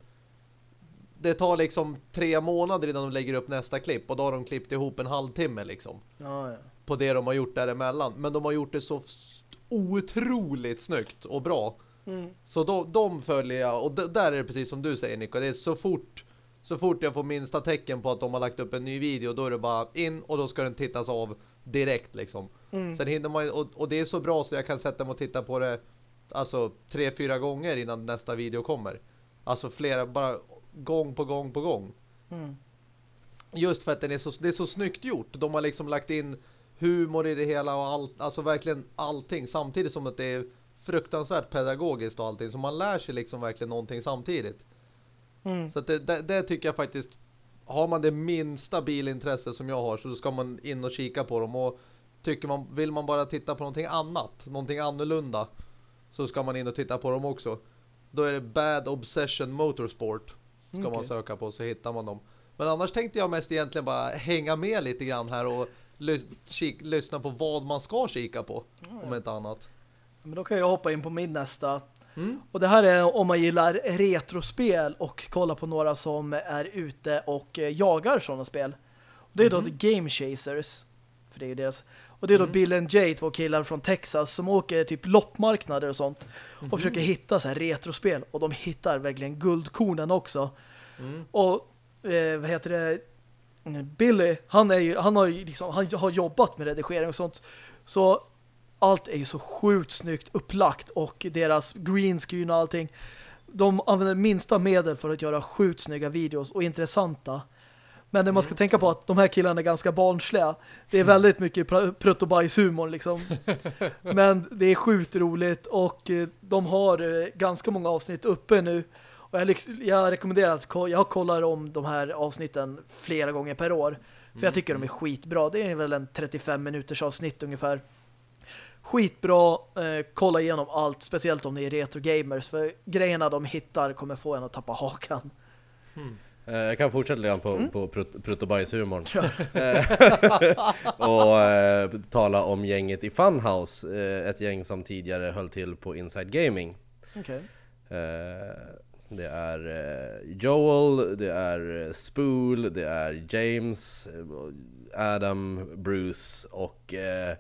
Det tar liksom tre månader innan de lägger upp nästa klipp och då har de klippt ihop en halvtimme liksom Ja, ja. på det de har gjort däremellan. Men de har gjort det så otroligt snyggt och bra. Mm. Så de, de följer jag. Och där är det precis som du säger Nico. Det är så fort, så fort jag får minsta tecken på att de har lagt upp en ny video. Då är det bara in och då ska den tittas av direkt liksom. Mm. Sen hinner man och, och det är så bra så jag kan sätta mig och titta på det alltså tre, fyra gånger innan nästa video kommer. Alltså flera, bara gång på gång på gång. Mm. Just för att den är så, det är så snyggt gjort. De har liksom lagt in humor i det hela och allt, alltså verkligen allting samtidigt som att det är fruktansvärt pedagogiskt och allting. Så man lär sig liksom verkligen någonting samtidigt. Mm. Så det, det, det tycker jag faktiskt har man det minsta bilintresse som jag har så ska man in och kika på dem och tycker man, vill man bara titta på någonting annat, någonting annorlunda så ska man in och titta på dem också. Då är det Bad Obsession Motorsport ska man Okej. söka på så hittar man dem. Men annars tänkte jag mest egentligen bara hänga med lite grann här och lys kik- lyssna på vad man ska kika på om inte annat. Men då kan jag hoppa in på min nästa. Mm. Och det här är om man gillar retrospel och kolla på några som är ute och eh, jagar sådana spel. Det är då Mhm. The Game Chasers. För det är ju deras. Och det är då Mm. Bill and Jay, två killar från Texas som åker typ loppmarknader och sånt. Och försöker hitta så här retrospel. Och de hittar verkligen guldkornen också. Mm. Och eh, vad heter det? Billy, han är ju, han har ju liksom, han har jobbat med redigering och sånt. Så allt är ju så sjukt snyggt upplagt och deras green screen och allting. De använder minsta medel för att göra sjukt snygga videos och intressanta. Men det man ska tänka på att de här killarna är ganska barnsliga. Det är väldigt mycket pr- prutt och bajshumor liksom. [LAUGHS] Men det är sjukt roligt och eh, de har eh, ganska många avsnitt uppe nu. Och jag, jag rekommenderar att jag kollar om de här avsnitten flera gånger per år. För jag tycker de är skitbra. Det är väl en 35 minuters avsnitt ungefär. Skitbra, eh, kolla igenom allt, speciellt om ni är retro gamers. För grejerna de hittar kommer få en att tappa hakan. Eh, Jag kan fortsätta lite på, Mm. på prutt, prutt [LAUGHS] och eh, tala om gänget i Funhouse, eh, ett gäng som tidigare höll till på Inside Gaming. Eh, det är eh, Joel, det är eh, Spool, det är James, eh, Adam, Bruce och eh,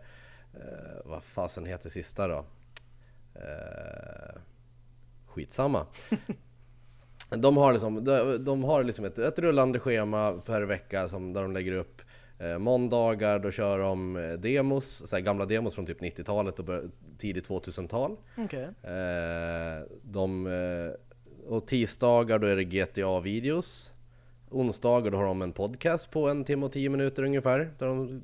vad fasen heter sista då? Eh, skitsamma. [LAUGHS] De har liksom, de, de har liksom ett, ett rullande schema per vecka som, där de lägger upp eh, måndagar, då kör de demos, så gamla demos från typ 90-talet och tidigt 2000-tal. Okej. Eh, de, och tisdagar då är det GTA-videos. Onsdagar då har de en podcast på en timme och tio minuter ungefär. Där de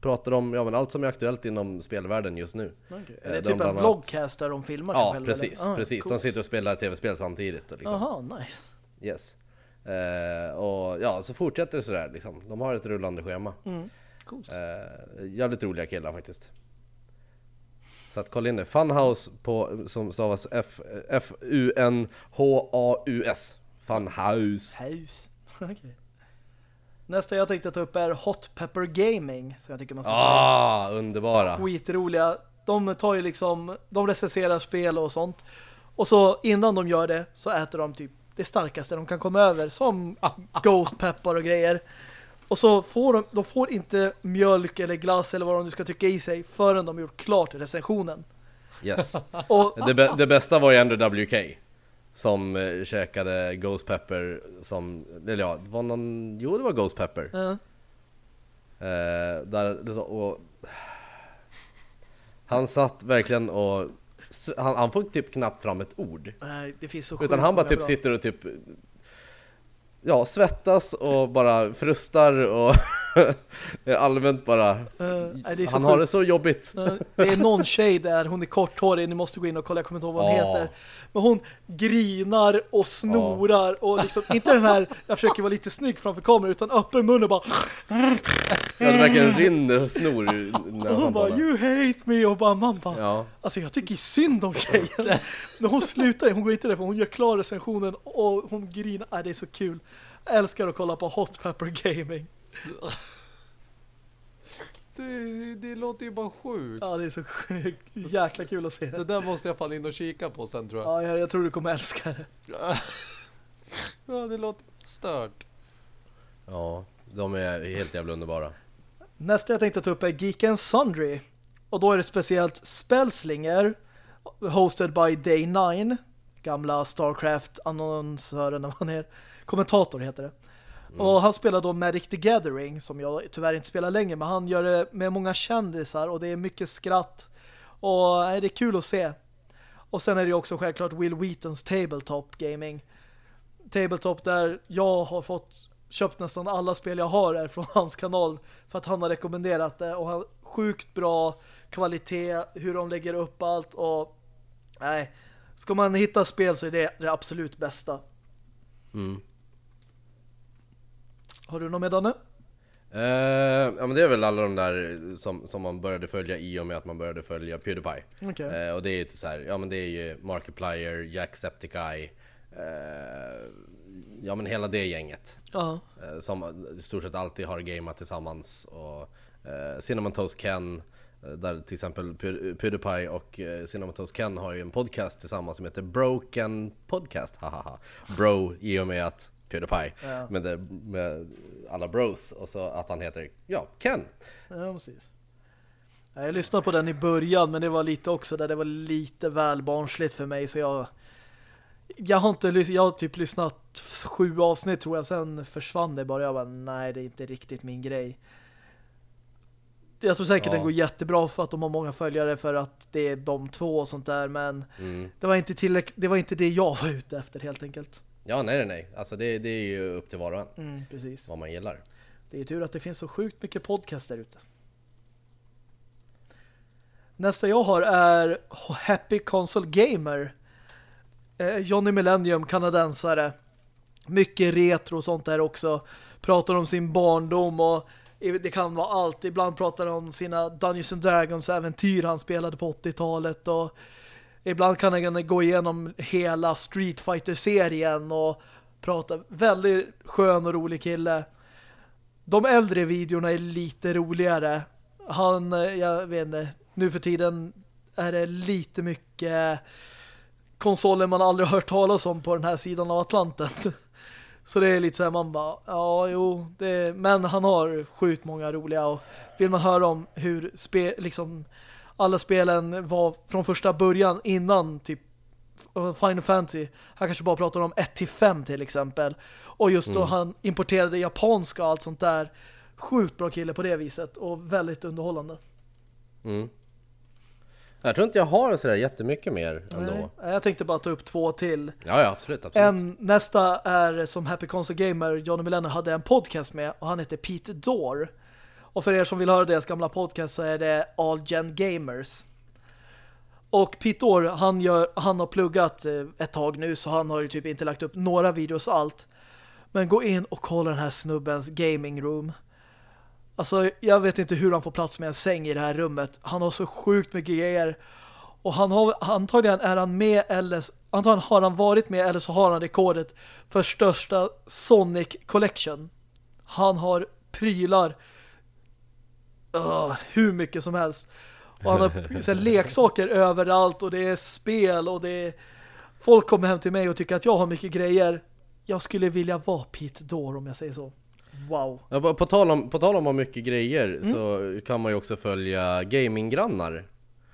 pratar om ja, men allt som är aktuellt inom spelvärlden just nu. Okej. Eh, Är det de typ en annat- vlogcast där de filmar Ja, själva? precis. Ah, precis. De coolt. sitter och spelar tv-spel samtidigt. Liksom. Nice. Yes. Eh, och ja, så fortsätter det sådär liksom. De har ett rullande schema. Mm. Coolt. Eh, jävligt roliga killar faktiskt. Så att kolla in det. Funhouse på, som stavas F- F-U-N-H-A-U-S. Funhouse. Hus. [LAUGHS] Okej. Nästa jag tänkte ta upp är Hot Pepper Gaming. Så jag tycker man ska Ah, underbara. skitroliga. De tar ju liksom, de recenserar spel och sånt. Och så innan de gör det så äter de typ det starkaste de kan komma över. Som [LAUGHS] Ghost Pepper och grejer. Och så får de, de får inte mjölk eller glass eller vad de nu ska trycka i sig förrän de gjort klart recensionen. Yes. [LAUGHS] Och Det, det bästa var ju ändå WK. Som eh, käkade Ghost Pepper som, eller ja, var någon, jo det var Ghost Pepper. eh, Eh, där, och, han satt verkligen och, han, han får typ knappt fram ett ord. nej, det finns så Utan han bara typ bra. sitter och typ Ja, svettas och bara frustar och allmänt bara det så Han har det sjukt. så jobbigt Eh, Det är någon tjej där, hon är korthårig, ni måste gå in och kolla, jag kommer inte ihåg vad hon Ja. heter. Men hon grinar och snorar och liksom, inte den här, jag försöker vara lite snygg framför kameran, utan öppen mun och bara, Ja, det verkligen rinner snor när och hon bara, bara you hate me, och bara, man bara, Ja, alltså jag tycker synd om tjejen. När hon slutar, hon går inte därför, hon gör klar recensionen och hon grinar, nej det är så kul. Jag älskar att kolla på Hot Pepper Gaming. Det, det låter ju bara sjukt. Ja, det är så sjukt, jäkla kul att se. Det där måste jag fan in och kika på sen tror jag. Ja, jag, jag tror du kommer älska det. [LAUGHS] Ja, det låter stört. ja de är helt jävla underbara Nästa jag tänkte ta upp är Geek and Sundry. Och då är det speciellt Spellslinger hosted by Day 9 gamla Starcraft-annonsören vad han är. Kommentator heter det. Och han spelar då Magic the Gathering som jag tyvärr inte spelar längre men han gör det med många kändisar och det är mycket skratt och nej, det är kul att se. Och sen är det också självklart Will Wheatons Tabletop Gaming. Tabletop där jag har fått köpt nästan alla spel jag har är [LAUGHS] från hans kanal för att han har rekommenderat det och han sjukt bra kvalitet, hur de lägger upp allt och nej, ska man hitta spel så är det det absolut bästa. mm. Har du något med Danne? Eh, ja men det är väl alla de där som, som man började följa i och med att man började följa Pewdiepie Okej. Eh, och det är ju så här, ja men det är ju Markiplier, Jacksepticeye eh, Ja men hela det gänget Ja. eh, Som i stort sett alltid har gameat tillsammans och Cinnamon Toast Ken Där till exempel Pew- Pewdiepie och Cinnamon Toast Ken har ju en podcast tillsammans som heter Broken Podcast [LAUGHS] hahaha Bro i och med att Pewdiepie Ja. med, det, med alla bros och så att han heter, ja, Ken Ja, precis. Ja, Jag lyssnade på den i början men det var lite också där det var lite väl barnsligt för mig så jag jag har inte jag har typ lyssnat sju avsnitt tror jag sen försvann det bara jag bara nej det är inte riktigt min grej. Jag tror säkert Ja. den går jättebra för att de har många följare för att det är de två och sånt där men mm. det var inte tillräck- det var inte det jag var ute efter helt enkelt. Ja, nej nej nej, alltså det, det är ju upp till var och en Mm, precis. vad man gillar Det är tur att det finns så sjukt mycket podcast där ute. Nästa jag har är Happy Console Gamer. Eh, Johnny Millennium, kanadensare. Mycket retro och sånt där också. Pratar om sin barndom och det kan vara allt. Ibland pratar han om sina Dungeons and Dragons äventyr han spelade på 80-talet och ibland kan han gå igenom hela Street Fighter-serien och prata. Väldigt skön och rolig kille. De äldre videorna är lite roligare. Han, eh, jag vet inte, nu för tiden är det lite mycket konsoler man aldrig hört talas om på den här sidan av Atlanten. [LAUGHS] Så det är lite så här, man bara, ja jo, det, men han har sjukt många roliga och vill man höra om hur spe, liksom alla spelen var från första början innan typ Final Fantasy. Han kanske bara pratar om 1-5 till exempel. Och just då Mm. han importerade japanska och allt sånt där. Sjukt bra kille på det viset och väldigt underhållande. mm. Jag tror inte jag har sådär jättemycket mer ändå Nej, Jag tänkte bara ta upp två till. Ja, ja absolut, absolut En, nästa är som Happy Console Gamer, Johnny Millennium hade en podcast med och han heter Pete Dore. Och för er som vill höra deras gamla podcast så är det All Gen Gamers. Och Pete han, gör, han har pluggat eh, ett tag nu så han har ju typ inte lagt upp några videos allt. Men gå in och kolla den här snubbens gaming room. Alltså, jag vet inte hur han får plats med en säng i det här rummet. Han har så sjukt mycket grejer. Och han har, antagligen är han med eller antagligen har han varit med eller så har han rekordet för största Sonic Collection. Han har prylar uh, hur mycket som helst. Och han har [LAUGHS] så här, leksaker överallt och det är spel och det är folk kommer hem till mig och tycker att jag har mycket grejer. Jag skulle vilja vara Pete Dore om jag säger så. Wow. Ja, på, på, tal om, på tal om mycket grejer Mm. så kan man ju också följa gaminggrannar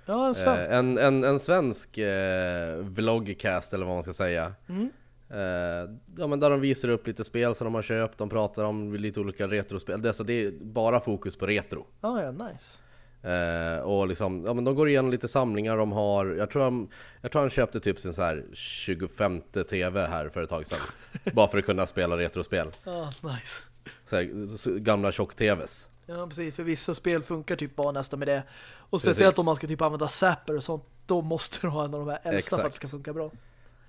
Ja, en svensk. Eh, en, en, en svensk eh, vloggcast eller vad man ska säga. Mm. Eh, ja men där de visar upp lite spel som de har köpt, de pratar om lite olika retrospel. Det, är så det är bara fokus på retro. Ja, ja, nice. Eh, och liksom, ja men de går igenom lite samlingar de har. Jag tror de, jag tror han köpte typ sin så här 25 TV här för ett tag sedan. [LAUGHS] bara för att kunna spela retrospel. Ja, nice. Så här, så- gamla tjock-TVs. Ja, precis. För vissa spel funkar typ bara nästan med det. Och speciellt Precis. om man ska typ använda zapper och sånt, då måste du ha en av de här äldsta för att det ska funka bra.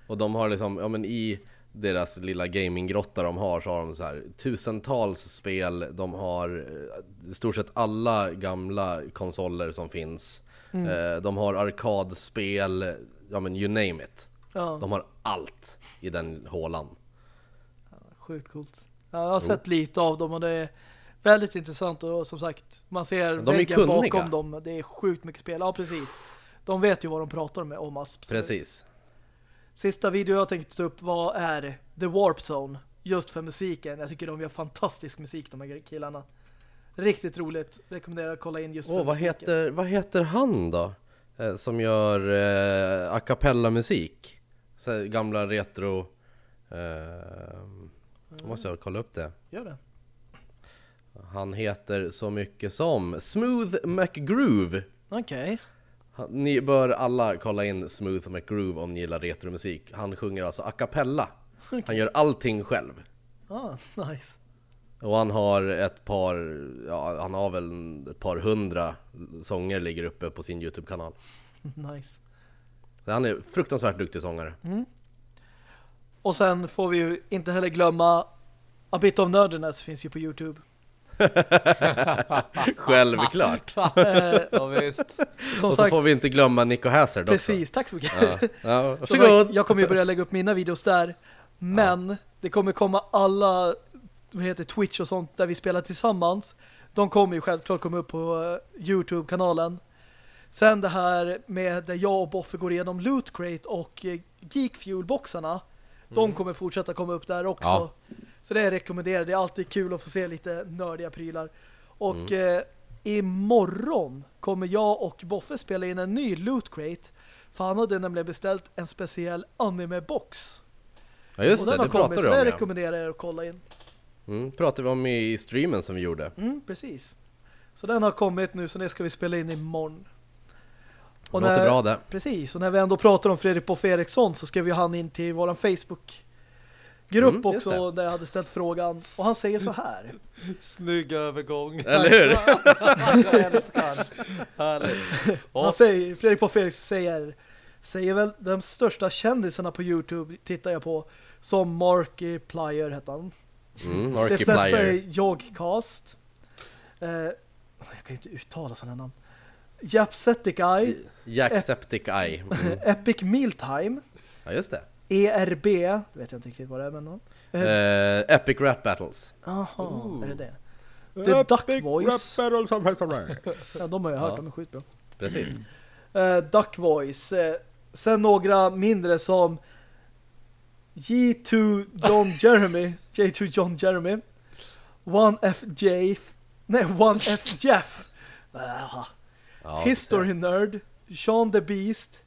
Och de har liksom, ja men i deras lilla gaminggrotta de har så har de så här tusentals spel, de har eh, i stort sett alla gamla konsoler som finns. Eh, De har arkadspel, ja men you name it. Ja, De har allt i den hålan. sjukt coolt. Ja, jag har sett lite av dem och det är väldigt intressant och som sagt, man ser De väggen bakom dem. Det är sjukt mycket spel. Ja, precis. De vet ju vad de pratar med om absolut. Precis. Sista video jag tänkte ta upp var är The Warp Zone. Just för musiken. Jag tycker de gör fantastisk musik, de här killarna. Riktigt roligt. Rekommenderar att kolla in just för Åh, vad musiken. heter, vad heter han då? Eh, som gör eh, a cappella musik? Så här, gamla retro... Eh, måste jag kolla upp det. Gör det. Han heter så mycket som Smooth McGroove. Okej. Han- Ni bör alla kolla in Smooth McGroove om ni gillar retromusik. Han sjunger alltså a cappella. Han gör allting själv. Ah, nice. Och han har ett par, ja han har väl ett par hundra sånger ligger uppe på sin YouTube-kanal. [LAUGHS] Nice. Så han är fruktansvärt duktig sångare. Och sen får vi ju inte heller glömma A Bit of Nerdiness finns ju på Youtube. [LAUGHS] Självklart! [LAUGHS] Ja, visst. som Och så sagt, får vi inte glömma Nico Hazard också. precis. Tack så mycket. Ja, ja, varsågod! jag kommer ju börja lägga upp mina videos där. Men det kommer komma alla vad heter Twitch och sånt där vi spelar tillsammans. De kommer ju självklart komma upp på eh, Youtube-kanalen. Sen det här med där jag och Boffe går igenom Loot Crate och eh, Geek Fuel-boxarna. De kommer fortsätta komma upp där också. Ja. Så det är rekommenderat. Det är alltid kul att få se lite nördiga prylar. Och Mm. eh, imorgon kommer jag och Boffe spela in en ny Loot Crate. För han hade nämligen beställt en speciell anime-box. Ja just och det, det pratade så du det om ja. rekommenderar jag att kolla in. mm, pratade vi om i streamen som vi gjorde. Mm, precis. Så den har kommit nu, så det ska vi spela in imorgon. Det låter bra det. Precis, och när vi ändå pratar om Fredrik Boff Eriksson så skrev ju han in till våran Facebook-grupp Mm, också där jag hade ställt frågan. Och han säger så här. Snygg övergång. Eller hur? [LAUGHS] [LAUGHS] Han säger, Fredrik Boff Eriksson säger säger väl de största kändisarna på Youtube tittar jag på som Markiplier heter han. Mm, De Markiplier. flesta är Jogcast. Eh, jag kan inte uttala sådana namn. Japsepticeye, Jackseptic Eye. Mm. [LAUGHS] Epic Mealtime, Ja just det. ERB, det vet jag inte riktigt vad det är men någon. Eh, Epic Rap Battles. Jaha, är det det? The Duck Voice. [LAUGHS] Ja, de har jag hört, Ja. de är skitbra. Precis. Eh, Duck Voice. Eh, sen några mindre som J2 John Jeremy. [LAUGHS] J2 John Jeremy. 1FJ. Nej, 1F Jeff. Ah. Ja, History Nerd. Sean the Beast.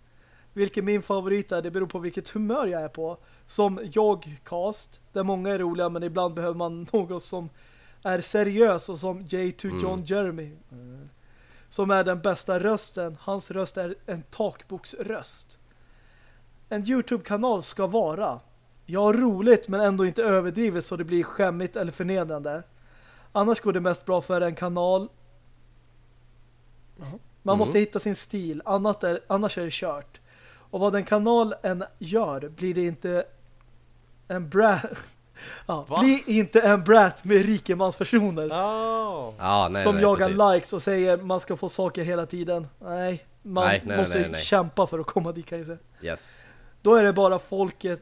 Vilken min favorit är, det beror på vilket humör jag är på. Som Jogcast. Där många är roliga men ibland behöver man [LAUGHS] något som är seriös och som J2 Mm. John Jeremy. Som är den bästa rösten. Hans röst är en takboksröst. En Youtube-kanal ska vara jag har roligt men ändå inte överdrivet så det blir skämmigt eller förnedrande. Annars går det mest bra för en kanal. Man Mm. måste hitta sin stil, annat är, annars är det kört. Och vad den kanal än gör blir det inte en brat [LAUGHS] ja, Va? blir inte en brat med rikemanspersoner Oh. Ja, nej, som nej, jagar precis. likes och säger man ska få saker hela tiden. Nej, man Nej, nej, måste nej, nej. kämpa för att komma dit kan jag säga. Yes. Då är det bara folket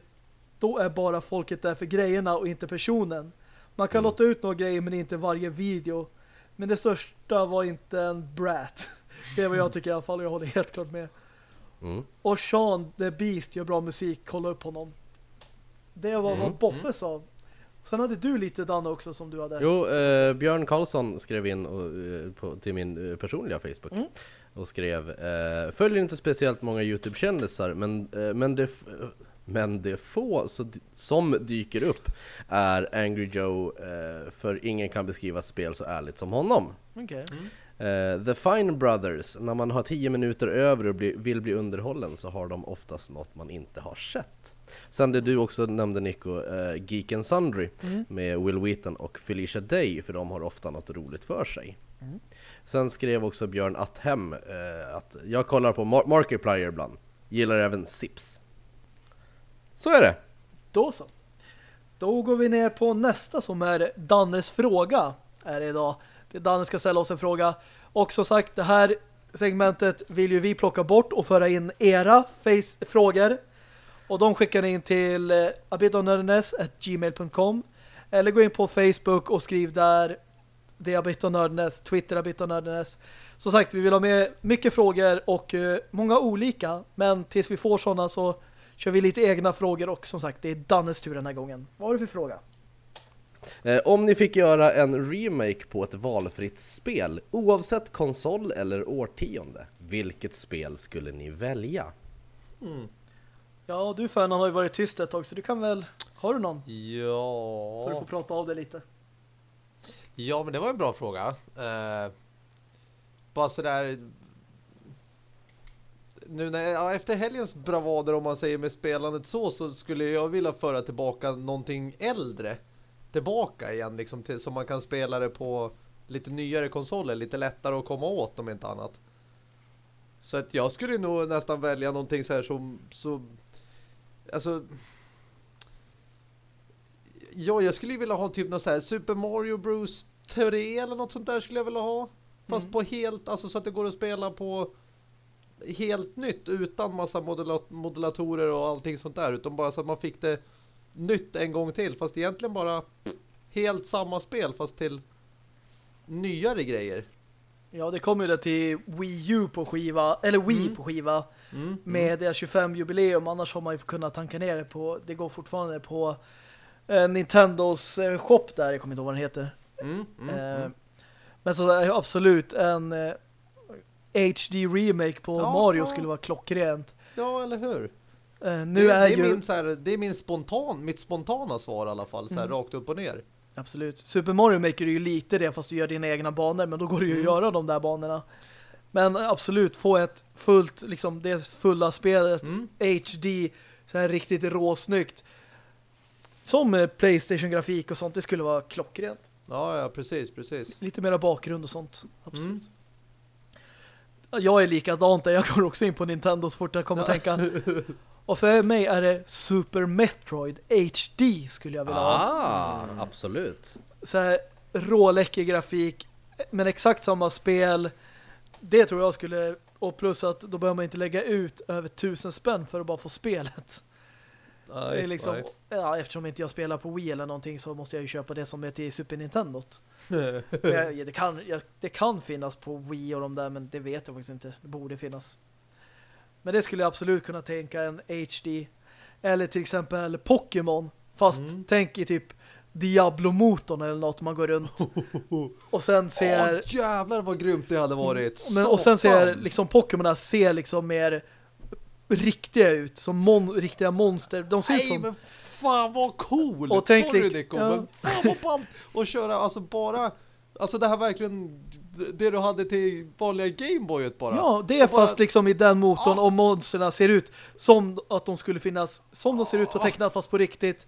då är bara folket där för grejerna och inte personen. Man kan Mm. låta ut några grejer men inte varje video. Men det största var inte en brat. [LAUGHS] Det är vad jag tycker i alla fall och jag håller helt klart med. Mm. Och Sean the Beast gör bra musik, kolla upp honom. Det var vad Mm. Boffe sa. Sen hade du lite Danne också som du hade. Jo, eh, Björn Karlsson skrev in och, eh, på, till min eh, personliga Facebook Mm. och skrev eh, Följer inte speciellt många Youtube-kändisar men, eh, men, det, men det få så, som dyker upp är Angry Joe för ingen kan beskriva ett spel så ärligt som honom. Okej. Eh, The Fine Brothers, när man har 10 minuter över och bli, vill bli underhållen så har de oftast något man inte har sett. Sen det du också nämnde Nico, eh, Geek and Sundry Mm. med Will Wheaton och Felicia Day, för de har ofta något roligt för sig. Mm. Sen skrev också Björn Atthem eh, att jag kollar på Mar- Markiplier ibland, gillar även Sips. Så är det! Då så. Då går vi ner på nästa som är Dannes fråga. Är idag. Danne ska ställa oss en fråga. Och som sagt, det här segmentet vill ju vi plocka bort och föra in era face frågor. Och de skickar ni in till eh, abitonördenes.gmail.com eller gå in på Facebook och skriv där det är abitonördenes, Twitter abitonördenes. Som sagt, vi vill ha med mycket frågor och eh, många olika. Men tills vi får sådana så kör vi lite egna frågor och som sagt, det är Dannes tur den här gången. Vad har du för fråga? Eh, om ni fick göra en remake på ett valfritt spel, oavsett konsol eller årtionde, vilket spel skulle ni välja? Ja, du Fernan har ju varit tyst ett tag så du kan väl, har du någon? Ja. Så du får prata av det lite. Ja, men det var en bra fråga. Eh, bara sådär... Nu när, ja, efter helgens bravader om man säger med spelandet så, så skulle jag vilja föra tillbaka någonting äldre. Tillbaka igen liksom, till, så man kan spela det på lite nyare konsoler, lite lättare att komma åt om inte annat. Så att jag skulle nog nästan välja någonting så här som, så, alltså Ja, jag skulle ju vilja ha typ något så här Super Mario Bros 3 eller något sånt där skulle jag vilja ha. Fast Mm. på helt, alltså så att det går att spela på helt nytt utan massa modula modulatorer och allting sånt där. Utan bara så att man fick det nytt en gång till. Fast egentligen bara helt samma spel fast till nyare grejer. Ja, det kommer ju det till Wii U på skiva, eller Wii Mm. på skiva med det 25-jubileum. Annars har man ju kunnat tanka ner det på, det går fortfarande på eh, Nintendos eh, shop där, jag kommer inte ihåg vad den heter. Mm, mm, Eh, mm. Men så är absolut en eh, HD-remake på Ja, Mario skulle vara klockrent. Ja, eller hur? Eh, nu det, är det, är ju... min, så här, det är min spontan, mitt spontana svar i alla fall. Så här, Mm. rakt upp och ner. Absolut. Super Mario Maker är ju lite det fast du gör dina egna banor men då går det ju att Mm. göra de där banorna. Men absolut, få ett fullt, liksom det fulla spelet Mm. HD, så här riktigt råsnyggt. Som eh, Playstation-grafik och sånt, det skulle vara klockrent. Ja, ja, precis, precis. Lite mera bakgrund och sånt. Absolut. Mm. Jag är likadant där, jag går också in på Nintendo så fort jag kommer att tänka. [LAUGHS] Och för mig är det Super Metroid HD skulle jag vilja ha. Ah, absolut. så här råläcker grafik men exakt samma spel. Det tror jag skulle och plus att då behöver man inte lägga ut över tusen spänn för att bara få spelet. Nej, det är liksom, ja, eftersom inte jag spelar på Wii eller någonting så måste jag ju köpa det som är till Super Nintendo. [LAUGHS] Jag, det, kan, jag, det kan finnas på Wii och de där men det vet jag faktiskt inte, det borde finnas men det skulle jag absolut kunna tänka en HD eller till exempel Pokémon fast Mm. tänk i typ Diablo-motorn eller något man går runt [LAUGHS] och sen ser Åh, jävlar vad grymt det hade varit. men, och sen ser liksom Pokémonerna ser liksom mer riktiga ut som mon riktiga monster de ser ut Nej som men fan vad cool! Och tänk Sorry Nico, ja. men fan vad ballt! Och köra alltså bara Alltså det här verkligen Det du hade till vanliga Gameboyet bara. Ja, det är Och bara- fast liksom i den motorn Ja. och monsterna ser ut som att de skulle finnas som de ser ut på tecknat fast på riktigt.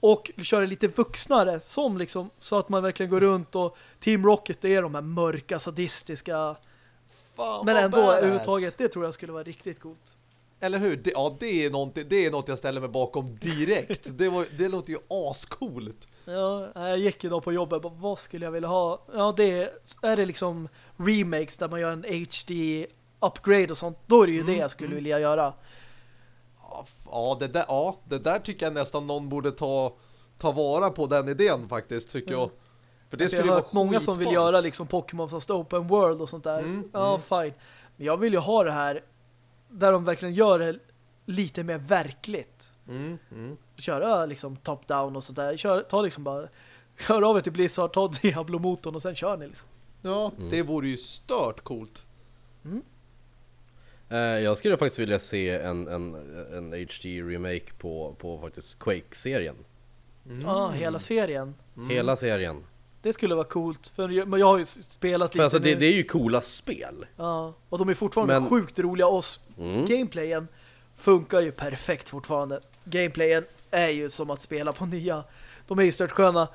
Och köra lite vuxnare som liksom så att man verkligen går runt och Team Rocket det är de här mörka sadistiska. Fan, men ändå överhuvudtaget det tror jag skulle vara riktigt coolt. Eller hur? Det, ja det är, något, det är något jag ställer mig bakom direkt Det, var, det låter ju ascoolt Ja, jag gick idag på jobbet bara, vad skulle jag vilja ha? Ja, det är, är det liksom remakes där man gör en HD upgrade och sånt, då är det ju det jag skulle vilja göra. Ja, det, där, ja, det där tycker jag nästan någon borde ta, ta vara på den idén faktiskt tycker jag För det jag skulle har vara hört många som vill göra liksom Pokémon fast open world och sånt där. Mm, ja, mm. fine. Men jag vill ju ha det här där de verkligen gör det lite mer verkligt. Mm, mm. Köra liksom top-down och sådär. Kör, ta liksom bara Hör av er till Blizzard, ta [LAUGHS] Diablo-motorn och sen kör ni liksom. Ja, mm. det vore ju stört coolt. Mm. Uh, jag skulle faktiskt vilja se en, en, en HD-remake på, på faktiskt Quake-serien. Mm. Ja, ah, hela serien. Mm. Hela serien. Det skulle vara coolt, för jag, jag har ju spelat lite alltså det, det, är ju coola spel. Ja, och de är fortfarande Men... sjukt roliga och mm. gameplayen funkar ju perfekt fortfarande. Gameplayen är ju som att spela på nya. De är ju stört sköna.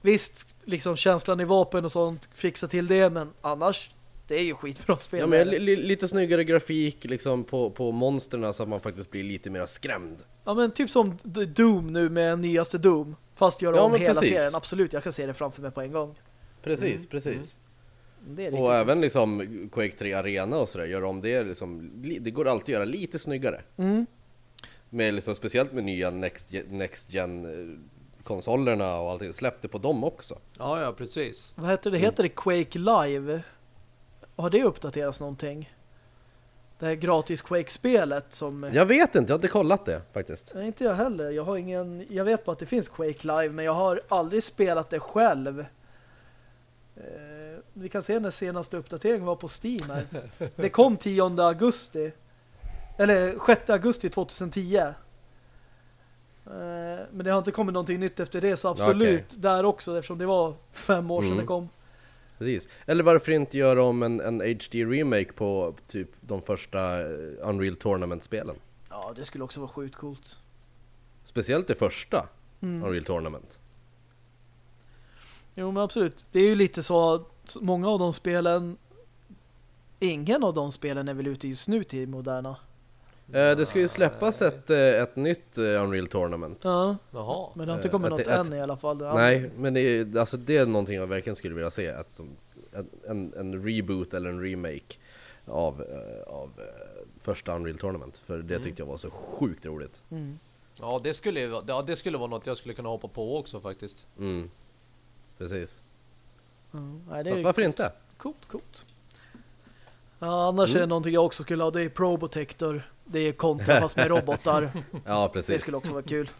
Visst, liksom känslan i vapen och sånt, fixa till det, men annars det är ju skitbra spel. Ja, men li lite snyggare grafik liksom på, på monsterna så att man faktiskt blir lite mer skrämd. Ja, men typ som Doom nu med nyaste Doom. Fast gör ja, om hela precis. serien. Absolut, jag kan se det framför mig på en gång. Precis, mm. precis. Mm. och även liksom Quake 3 Arena och sådär, gör om det liksom, det går alltid att göra lite snyggare. Mm. Med liksom, speciellt med nya Next, next Gen eh, konsolerna och allting, släppte på dem också. Ja, ja, precis. Vad heter det? Heter det Quake Live? Har det uppdaterats någonting? Det här gratis Quake-spelet som... Jag vet inte, jag har inte kollat det faktiskt. Nej, inte jag heller. Jag har ingen... Jag vet bara att det finns Quake Live, men jag har aldrig spelat det själv. Eh, vi kan se när senaste uppdateringen var på Steam här. [LAUGHS] Det kom 10 augusti. Eller 6 augusti 2010. Eh, men det har inte kommit någonting nytt efter det, så absolut okay. där också, eftersom det var fem år sedan mm. det kom. Precis. Eller varför inte göra om en, en HD-remake på typ de första eh, Unreal Tournament-spelen? Ja, det skulle också vara sjukt coolt. Speciellt det första mm. Unreal Tournament. Jo, men absolut. Det är ju lite så att många av de spelen ingen av de spelen är väl ute just nu till Moderna. Eh, det ska ju släppas ett, eh, ett nytt eh, Unreal Tournament. Ja, Jaha. men det har inte kommit något ett, än i alla fall. Nej, men det är, alltså det är någonting jag verkligen skulle vilja se. Ett, en, en reboot eller en remake av, av första Unreal Tournament. För det mm. tyckte jag var så sjukt roligt. Mm. Ja, det skulle, ja, det skulle vara något jag skulle kunna hoppa på också faktiskt. Mm. Precis. Mm. Nej, så varför coolt. inte? Coolt, coolt. Ja, annars mm. är det någonting jag också skulle ha. Det är Probotector. Det är kontra fast med robotar. [LAUGHS] ja, precis. Det skulle också vara kul.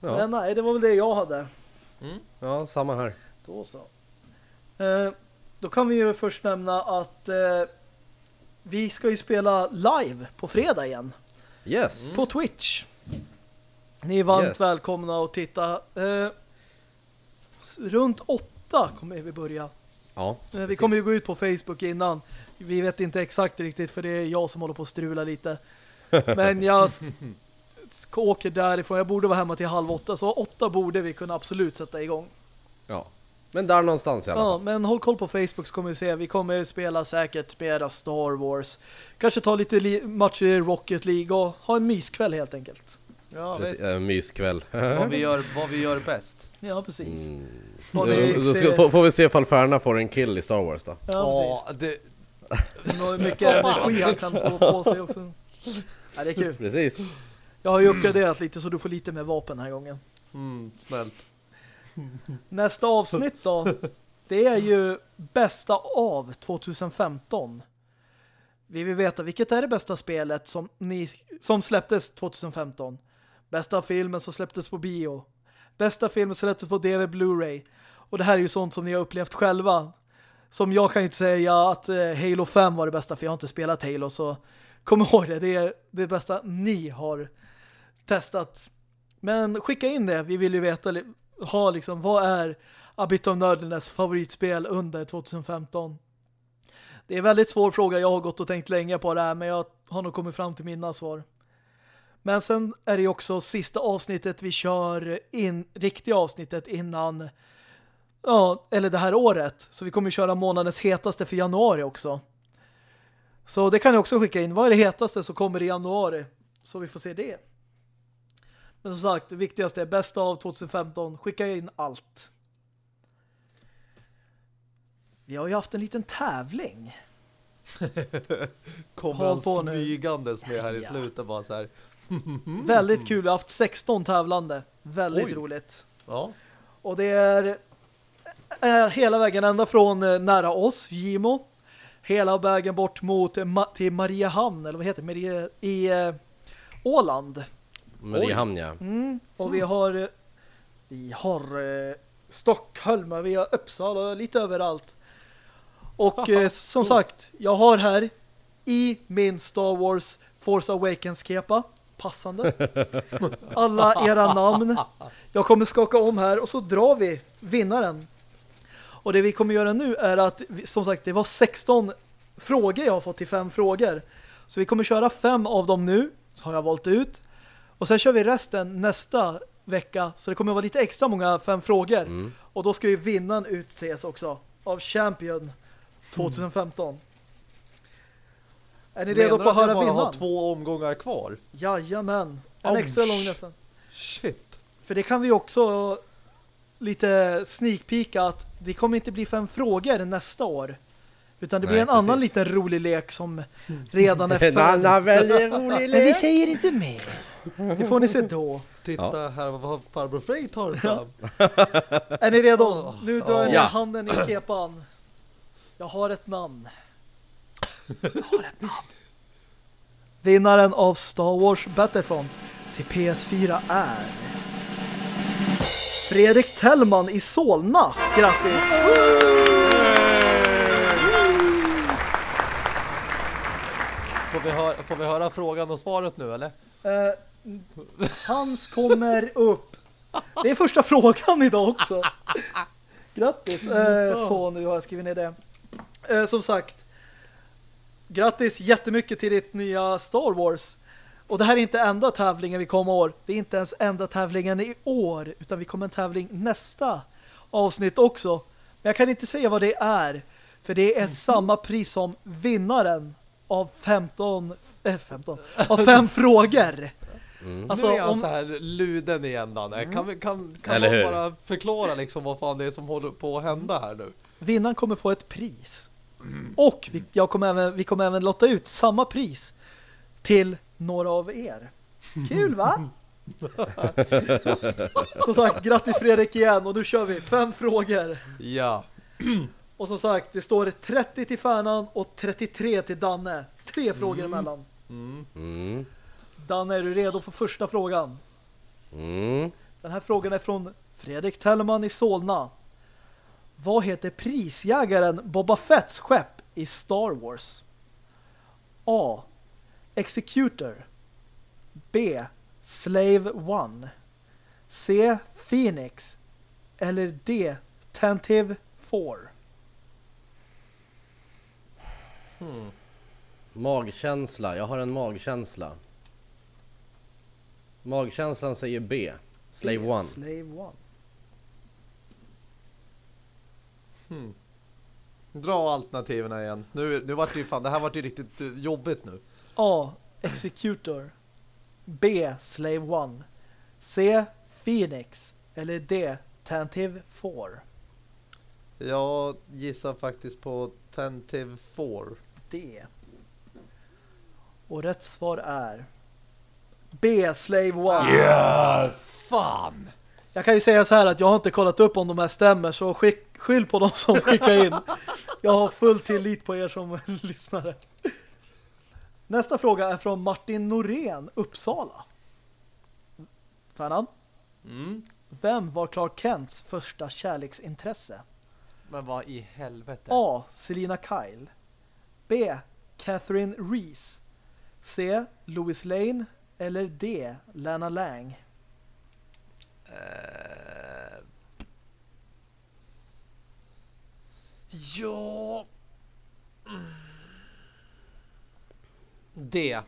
Ja. Men nej, det var väl det jag hade. Mm. Ja, samma här. Då så. Eh, då kan vi ju först nämna att eh, vi ska ju spela live på fredag igen. Yes. På Twitch. Ni är varmt yes. välkomna att titta. Eh, runt åtta kommer vi börja. Ja, eh, vi kommer ju gå ut på Facebook innan. Vi vet inte exakt riktigt för det är jag som håller på att strula lite. [LAUGHS] Men jag åker därifrån. Jag borde vara hemma till halv åtta. Så åtta borde vi kunna absolut sätta igång. Ja, men där någonstans i alla fall. Ja, men håll koll på Facebook så kommer vi se. Vi kommer spela säkert mera Star Wars. Kanske ta lite matcher i Rocket League och ha en myskväll helt enkelt. Ja, Precis, äh, myskväll. vad, vi gör, vad vi gör bäst. Ja, precis. Mm. Får, då ska, får, får, vi se ifall Färna får en kill i Star Wars då. Ja, precis. det... Hur mycket energi han kan få på sig också. Ja, det är kul. Precis. Jag har ju uppgraderat lite så du får lite mer vapen den här gången. Mm, snällt. Nästa avsnitt då, det är ju bästa av 2015. Vi vill veta vilket är det bästa spelet som, ni, som släpptes 2015. Bästa filmen som släpptes på bio. Bästa filmen som släpptes på DV Blu-ray. Och det här är ju sånt som ni har upplevt själva. Som jag kan ju inte säga att eh, Halo 5 var det bästa för jag har inte spelat Halo så kom ihåg det. Det är det bästa ni har testat. Men skicka in det. Vi vill ju veta ha liksom, vad är A Bit of Nerdiness favoritspel under 2015? Det är en väldigt svår fråga. Jag har gått och tänkt länge på det här men jag har nog kommit fram till mina svar. Men sen är det också sista avsnittet vi kör in, riktiga avsnittet innan ja, eller det här året. Så vi kommer köra månadens hetaste för januari också. Så det kan ni också skicka in. Vad är det hetaste så kommer det i januari. Så vi får se det. Men som sagt, det viktigaste är bästa av 2015. Skicka in allt. Vi har ju haft en liten tävling. [LAUGHS] Kommer han smygandes med här i ja. slutet bara så här. [LAUGHS] Väldigt kul. Vi har haft 16 tävlande. Väldigt Oj. roligt. Ja. Och det är hela vägen ända från äh, nära oss, Gimo. Hela vägen bort mot ma till Mariehamn, eller vad heter det? Marie, I Åland Mariehamn ja. Mm, och vi har eh, vi har eh, Stockholm, vi har Uppsala, lite överallt. Och eh, som sagt, jag har här i min Star Wars Force Awakens-kepa, passande, [LAUGHS] alla era namn. Jag kommer skaka om här och så drar vi vinnaren. Och det vi kommer göra nu är att, som sagt, det var 16 frågor jag har fått till fem frågor. Så vi kommer köra fem av dem nu, så har jag valt ut. Och sen kör vi resten nästa vecka. Så det kommer att vara lite extra många fem frågor. Mm. Och då ska ju vinnaren utses också av Champion 2015. Är ni redo Menar på att höra jag bara har vinnaren? två omgångar kvar? Jajamän. En Ouch. extra lång nästan. Shit. För det kan vi också lite sneakpika att det kommer inte bli fem frågor nästa år. Utan det blir Nej, en annan precis. liten rolig lek som redan är [LAUGHS] En annan väldigt [LAUGHS] rolig Men vi lek. säger inte mer. Det får ni se då. Titta här vad farbror Frej tar fram. [LAUGHS] Är ni redo? Nu drar jag ner Ja. handen i kepan. Jag har ett namn. Jag har ett namn. Vinnaren av Star Wars Battlefront till PS4 är Fredrik Tellman i Solna. Grattis! Får vi, höra, får vi höra frågan och svaret nu eller? Eh, hans kommer upp. Det är första frågan idag också. Grattis. Eh, så, nu har jag skrivit ner det. Eh, som sagt, grattis jättemycket till ditt nya Star Wars. Och det här är inte enda tävlingen vi kommer år. Det är inte ens enda tävlingen i år. Utan vi kommer en tävling nästa avsnitt också. Men jag kan inte säga vad det är. För det är samma pris som vinnaren av 15, eh, 15 [LAUGHS] av fem frågor. Mm. Alltså, nu är han om- så här luden igen Danne. Kan, vi, kan, kan Eller någon hur? bara förklara liksom vad fan det är som håller på att hända här nu? Vinnaren kommer få ett pris. Och vi, jag kommer även, vi kommer även lotta ut samma pris till några av er. Kul va? som sagt, grattis Fredrik igen och nu kör vi fem frågor. Ja. Och som sagt, det står 30 till Färnan och 33 till Danne. Tre frågor emellan. Mm. Mm. Danne, är du redo på första frågan? Mm. Den här frågan är från Fredrik Tellman i Solna. Vad heter prisjägaren Boba Fetts skepp i Star Wars? A. Executor B. Slave One C. Phoenix eller D. Tentative 4 Hmm. Magkänsla. Jag har en magkänsla. Magkänslan säger B. Slave B, One. Slave One Hmm. Dra alternativen igen. Nu, nu vart det ju fan, det här vart ju riktigt eh, jobbigt nu. A. Executor B. Slave One C. Phoenix eller D. Tentative 4 Jag gissar faktiskt på Tentative 4. D. Och rätt svar är B. Slave One. Fan! Jag kan ju säga så här att jag har inte kollat upp om de här stämmer så skick, skyll på de som skickar in. Jag har full tillit på er som [LAUGHS] lyssnare. Nästa fråga är från Martin Norén, Uppsala. Färnan, Mm. vem var Clark Kents första kärleksintresse? Men vad i helvete? A. Selina Kyle B. Catherine Reese C. Louis Lane eller D. Lana Lang Eh, Ja... Mm. D.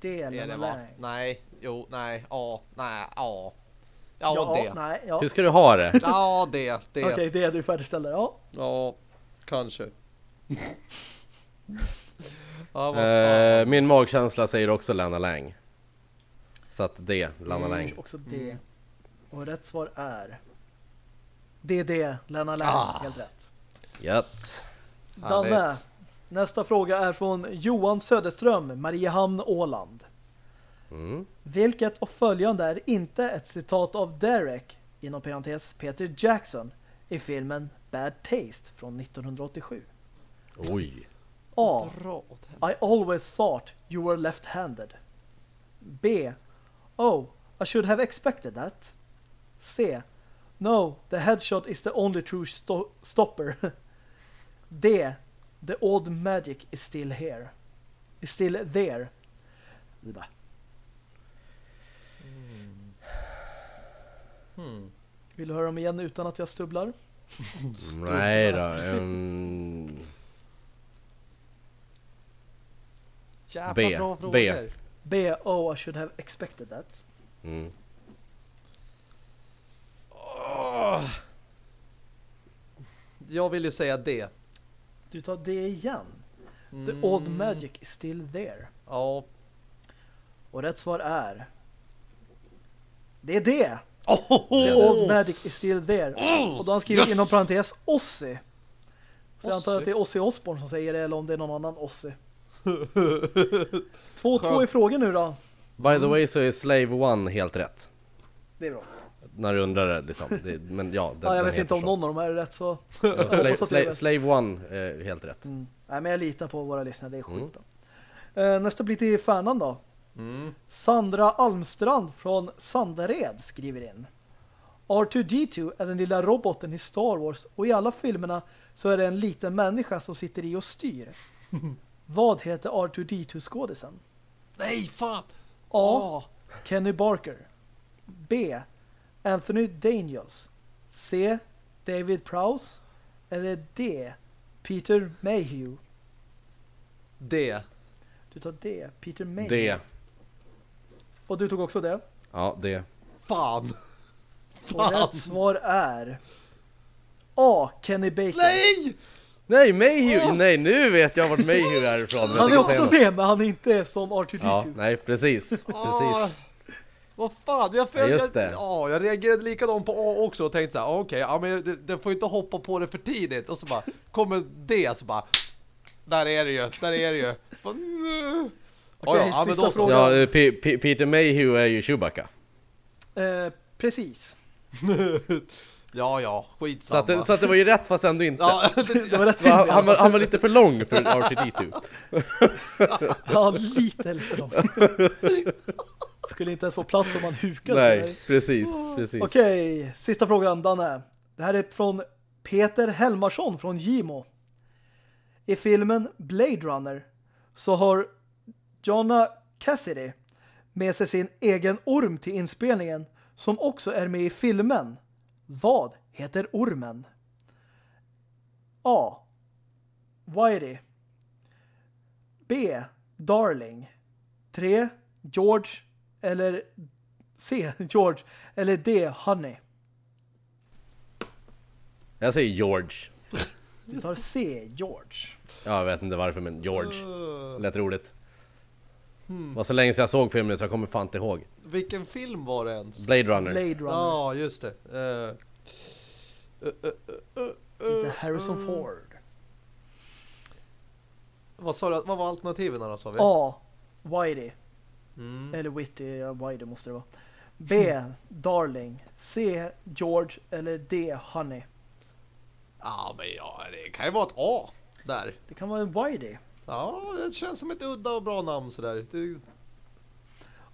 D. Är det Lana va? Nej, jo, nej, A, nej, A. Ja, Ja, D. nej, ja. Hur ska du ha det? [LAUGHS] Ja, D, D. Okej, det är du färdigställer. Ja. Ja, kanske. [LAUGHS] ja, vad. Eh, min magkänsla säger också Lana Lang. Så att D. Lana Lang. Också D. Och rätt svar är DD, Lena Lang, Ah. helt rätt. Gött. Danne, nästa fråga är från Johan Söderström, Mariehamn, Åland. Mm. Vilket av följande är inte ett citat av Derek, inom parentes Peter Jackson, i filmen Bad Taste från 1987? Oj. A. I always thought you were left-handed. B. Oh, I should have expected that. C. No, the headshot is the only true sto stopper. [LAUGHS] D. The old magic is still here. Is still there. Blah. Hmm. Vill du höra dem igen utan att jag stubblar? Nej då. [LAUGHS] Um, Jävla B. bra B. frågor. B. Oh, I should have expected that. mm. Åh. Jag vill ju säga D. Du tar D igen. The Mm. old magic is still there. Ja. Och rätt svar är... Det är det! Oh! The old magic is still there. Och då har han skrivit Yes! inom parentes Ossi. Så jag antar att det är Ossi Osborn som säger det eller om det är någon annan Ossi. [LAUGHS] 2-2 i frågan nu då. By the way så är Slave One helt rätt. Det är bra. När du undrar det liksom. Det, men ja, den, Ja, jag vet inte om så. någon av dem är rätt så... Ja, slave, slave, slave One är helt rätt. Mm. Nej, men jag litar på våra lyssnare, det är Mm. skitbra. Eh, nästa blir till Färnan då. Mm. Sandra Almstrand från Sandared skriver in. R2-D2 är den lilla roboten i Star Wars och i alla filmerna så är det en liten människa som sitter i och styr. [LAUGHS] Vad heter R2-D2-skådisen? Nej, fan! A. Kenny Barker B. Anthony Daniels C. David Prowse eller D. Peter Mayhew D. Du tar D. Peter Mayhew Det. Och du tog också det. Ja, det. Fan! Och Fan! rätt svar är A. Kenny Baker Nej! Nej, Mayhew! Nej, nu vet jag vart Mayhew är ifrån. Han är också med men han är inte som R2D2 Ja, nej, precis. Ah, Precis. Vad fan, jag, Ja, just det. jag, ja, jag reagerade likadant på A också och tänkte så här, okej, ja, men det, det får inte hoppa på det för tidigt. Och så bara, [LAUGHS] kommer D så bara, där är det ju, där är det ju. Bara, "Nej." Okej, Ja, ja, men sista då så. frågan. Ja, eh, P- P- Peter Mayhew är ju Chewbacca. eh, Precis [LAUGHS] Ja, ja, Så skitsamma. att, det, så att det var ju rätt fast ändå inte. ja, [LAUGHS] Det var rätt film han, han, var, han var lite för lång för R2D2. Ja, lite för långt Skulle inte ens få plats om man hukade Nej, sådär. precis, precis. Okej, sista frågan Danne. Det här är från Peter Helmarsson från Gimo. I filmen Blade Runner så har Jonna Cassidy med sig sin egen orm till inspelningen som också är med i filmen. Vad heter ormen? A. Whitey B. Darling 3. George eller C. George eller D. Honey Jag säger George. Du tar C. George Ja, jag vet inte varför, men George. Uh, Lät roligt. Det var så länge sedan jag såg filmen så jag kommer fan inte ihåg. vilken film var det ens? Blade Runner. Blade Runner Ja, just det. Uh, uh, uh, uh, Lite uh, Harrison uh. Ford Vad sa du? Vad var alternativen då sa vi? A. Whitey Mm. Eller Whitey, ja, Whitey måste det vara B. [LAUGHS] Darling C. George eller D. Honey Ja, men ja, det kan ju vara ett A där. Det kan vara en Whitey Ja, det känns som ett udda och bra namn sådär. Det,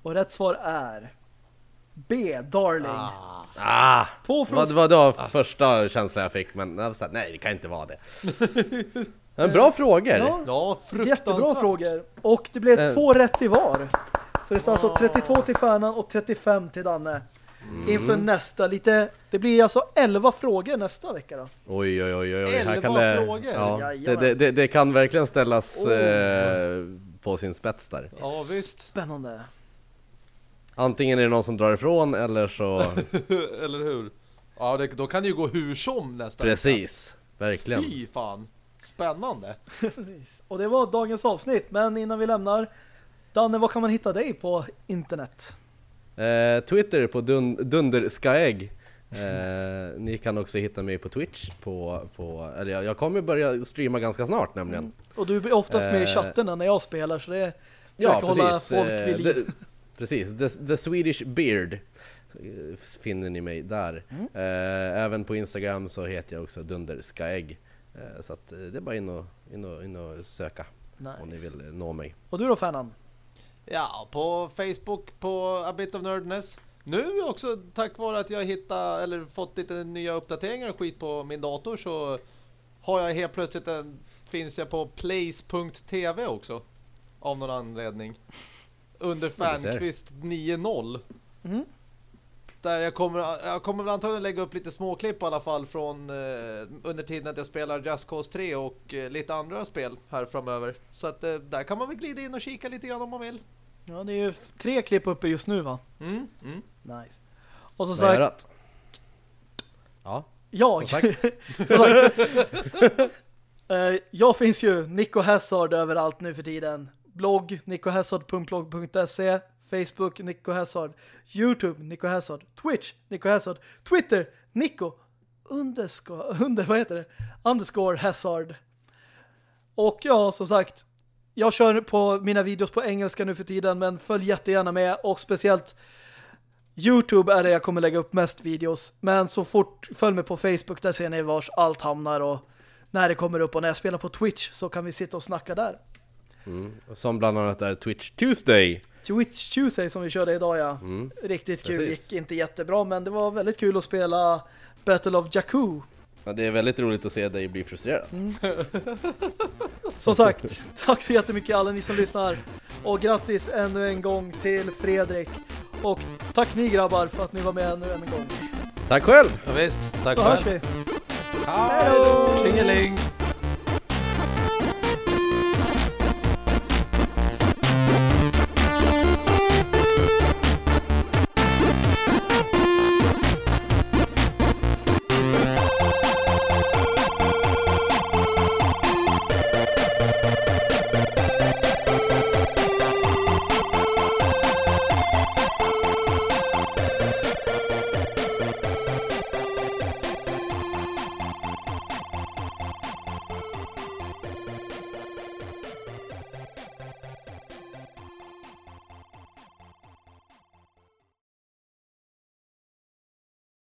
Och rätt svar är B. Darling ah. Ah! Två från Vad var då första känslan jag fick, men jag nej det kan inte vara det. [LAUGHS] Men bra frågor! Ja, Ja, jättebra frågor Och det blev Eh. två rätt i var Så det står alltså 32 till Färnan och 35 till Danne Mm. Inför nästa lite Det blir alltså 11 frågor nästa vecka då Oj oj oj oj, oj. här Elva kan det, frågor. ja, det, det, det kan verkligen ställas Oh. eh, på sin spets där. Ja, visst. Spännande Antingen är det någon som drar ifrån eller så... [LAUGHS] Eller hur? Ja, det, då kan det ju gå hur som nästa Precis, vecka. verkligen. Fy fan. Spännande. [LAUGHS] Precis. Och det var dagens avsnitt Men innan vi lämnar Danne, vad kan man hitta dig på internet? Eh, Twitter på dun, dunderskaegg. Eh, ni kan också hitta mig på Twitch på, på eller jag, jag kommer börja streama ganska snart nämligen. Och du är oftast med i Eh. chatten när jag spelar Så det är Ja, försöker hålla precis. folk Eh, vid liv. the, precis, the, the Swedish Beard eh, finner ni mig där. Mm. Eh, även på Instagram så heter jag också dunderskaegg. Eh, så att eh, det är bara in och, in och, in och söka om ni nice. vill eh, nå mig. Och du då Fanan? Ja, på Facebook på A Bit of Nerdness. nu också tack vare att jag hittat eller fått lite nya uppdateringar och skit på min dator så har jag helt plötsligt en, finns jag på place.tv också av någon anledning under Fernqvist 9.0 mm. Där jag kommer jag kommer väl antagligen lägga upp lite småklipp i alla fall från eh, under tiden att jag spelar Just Cause 3 och eh, lite andra spel här framöver så att eh, där kan man väl glida in och kika lite grann om man vill Ja, det är ju tre klipp uppe just nu va? Mm, mm. Nice. Och så sagt... Ja. Jag. Som sagt. som sagt. uh, jag finns ju Nico Hazard överallt nu för tiden. Blogg nicohazard.blogg.se Facebook Nico Hazard Youtube Nico Hazard Twitch Nico Hazard Twitter Nico underscore, [LAUGHS] under, vad heter det? Underscore Hazard och ja, som sagt jag kör på mina videos på engelska nu för tiden men följ jättegärna med och speciellt Youtube är det jag kommer lägga upp mest videos men så fort följ mig på Facebook där ser ni vars allt hamnar och när det kommer upp och när jag spelar på Twitch så kan vi sitta och snacka där. Mm. Som bland annat är Twitch Tuesday. Twitch Tuesday som vi körde idag ja. Mm. Riktigt kul, Precis. gick inte jättebra men det var väldigt kul att spela Battle of Jakku. Ja, det är väldigt roligt att se dig bli frustrerad. Mm. [LAUGHS] Som sagt, tack så jättemycket alla ni som lyssnar. Och grattis ännu en gång till Fredrik. Och tack ni grabbar för att ni var med ännu en gång. Tack själv! Ja, visst, tack så själv. hörs vi. Hej då! Tjingeling!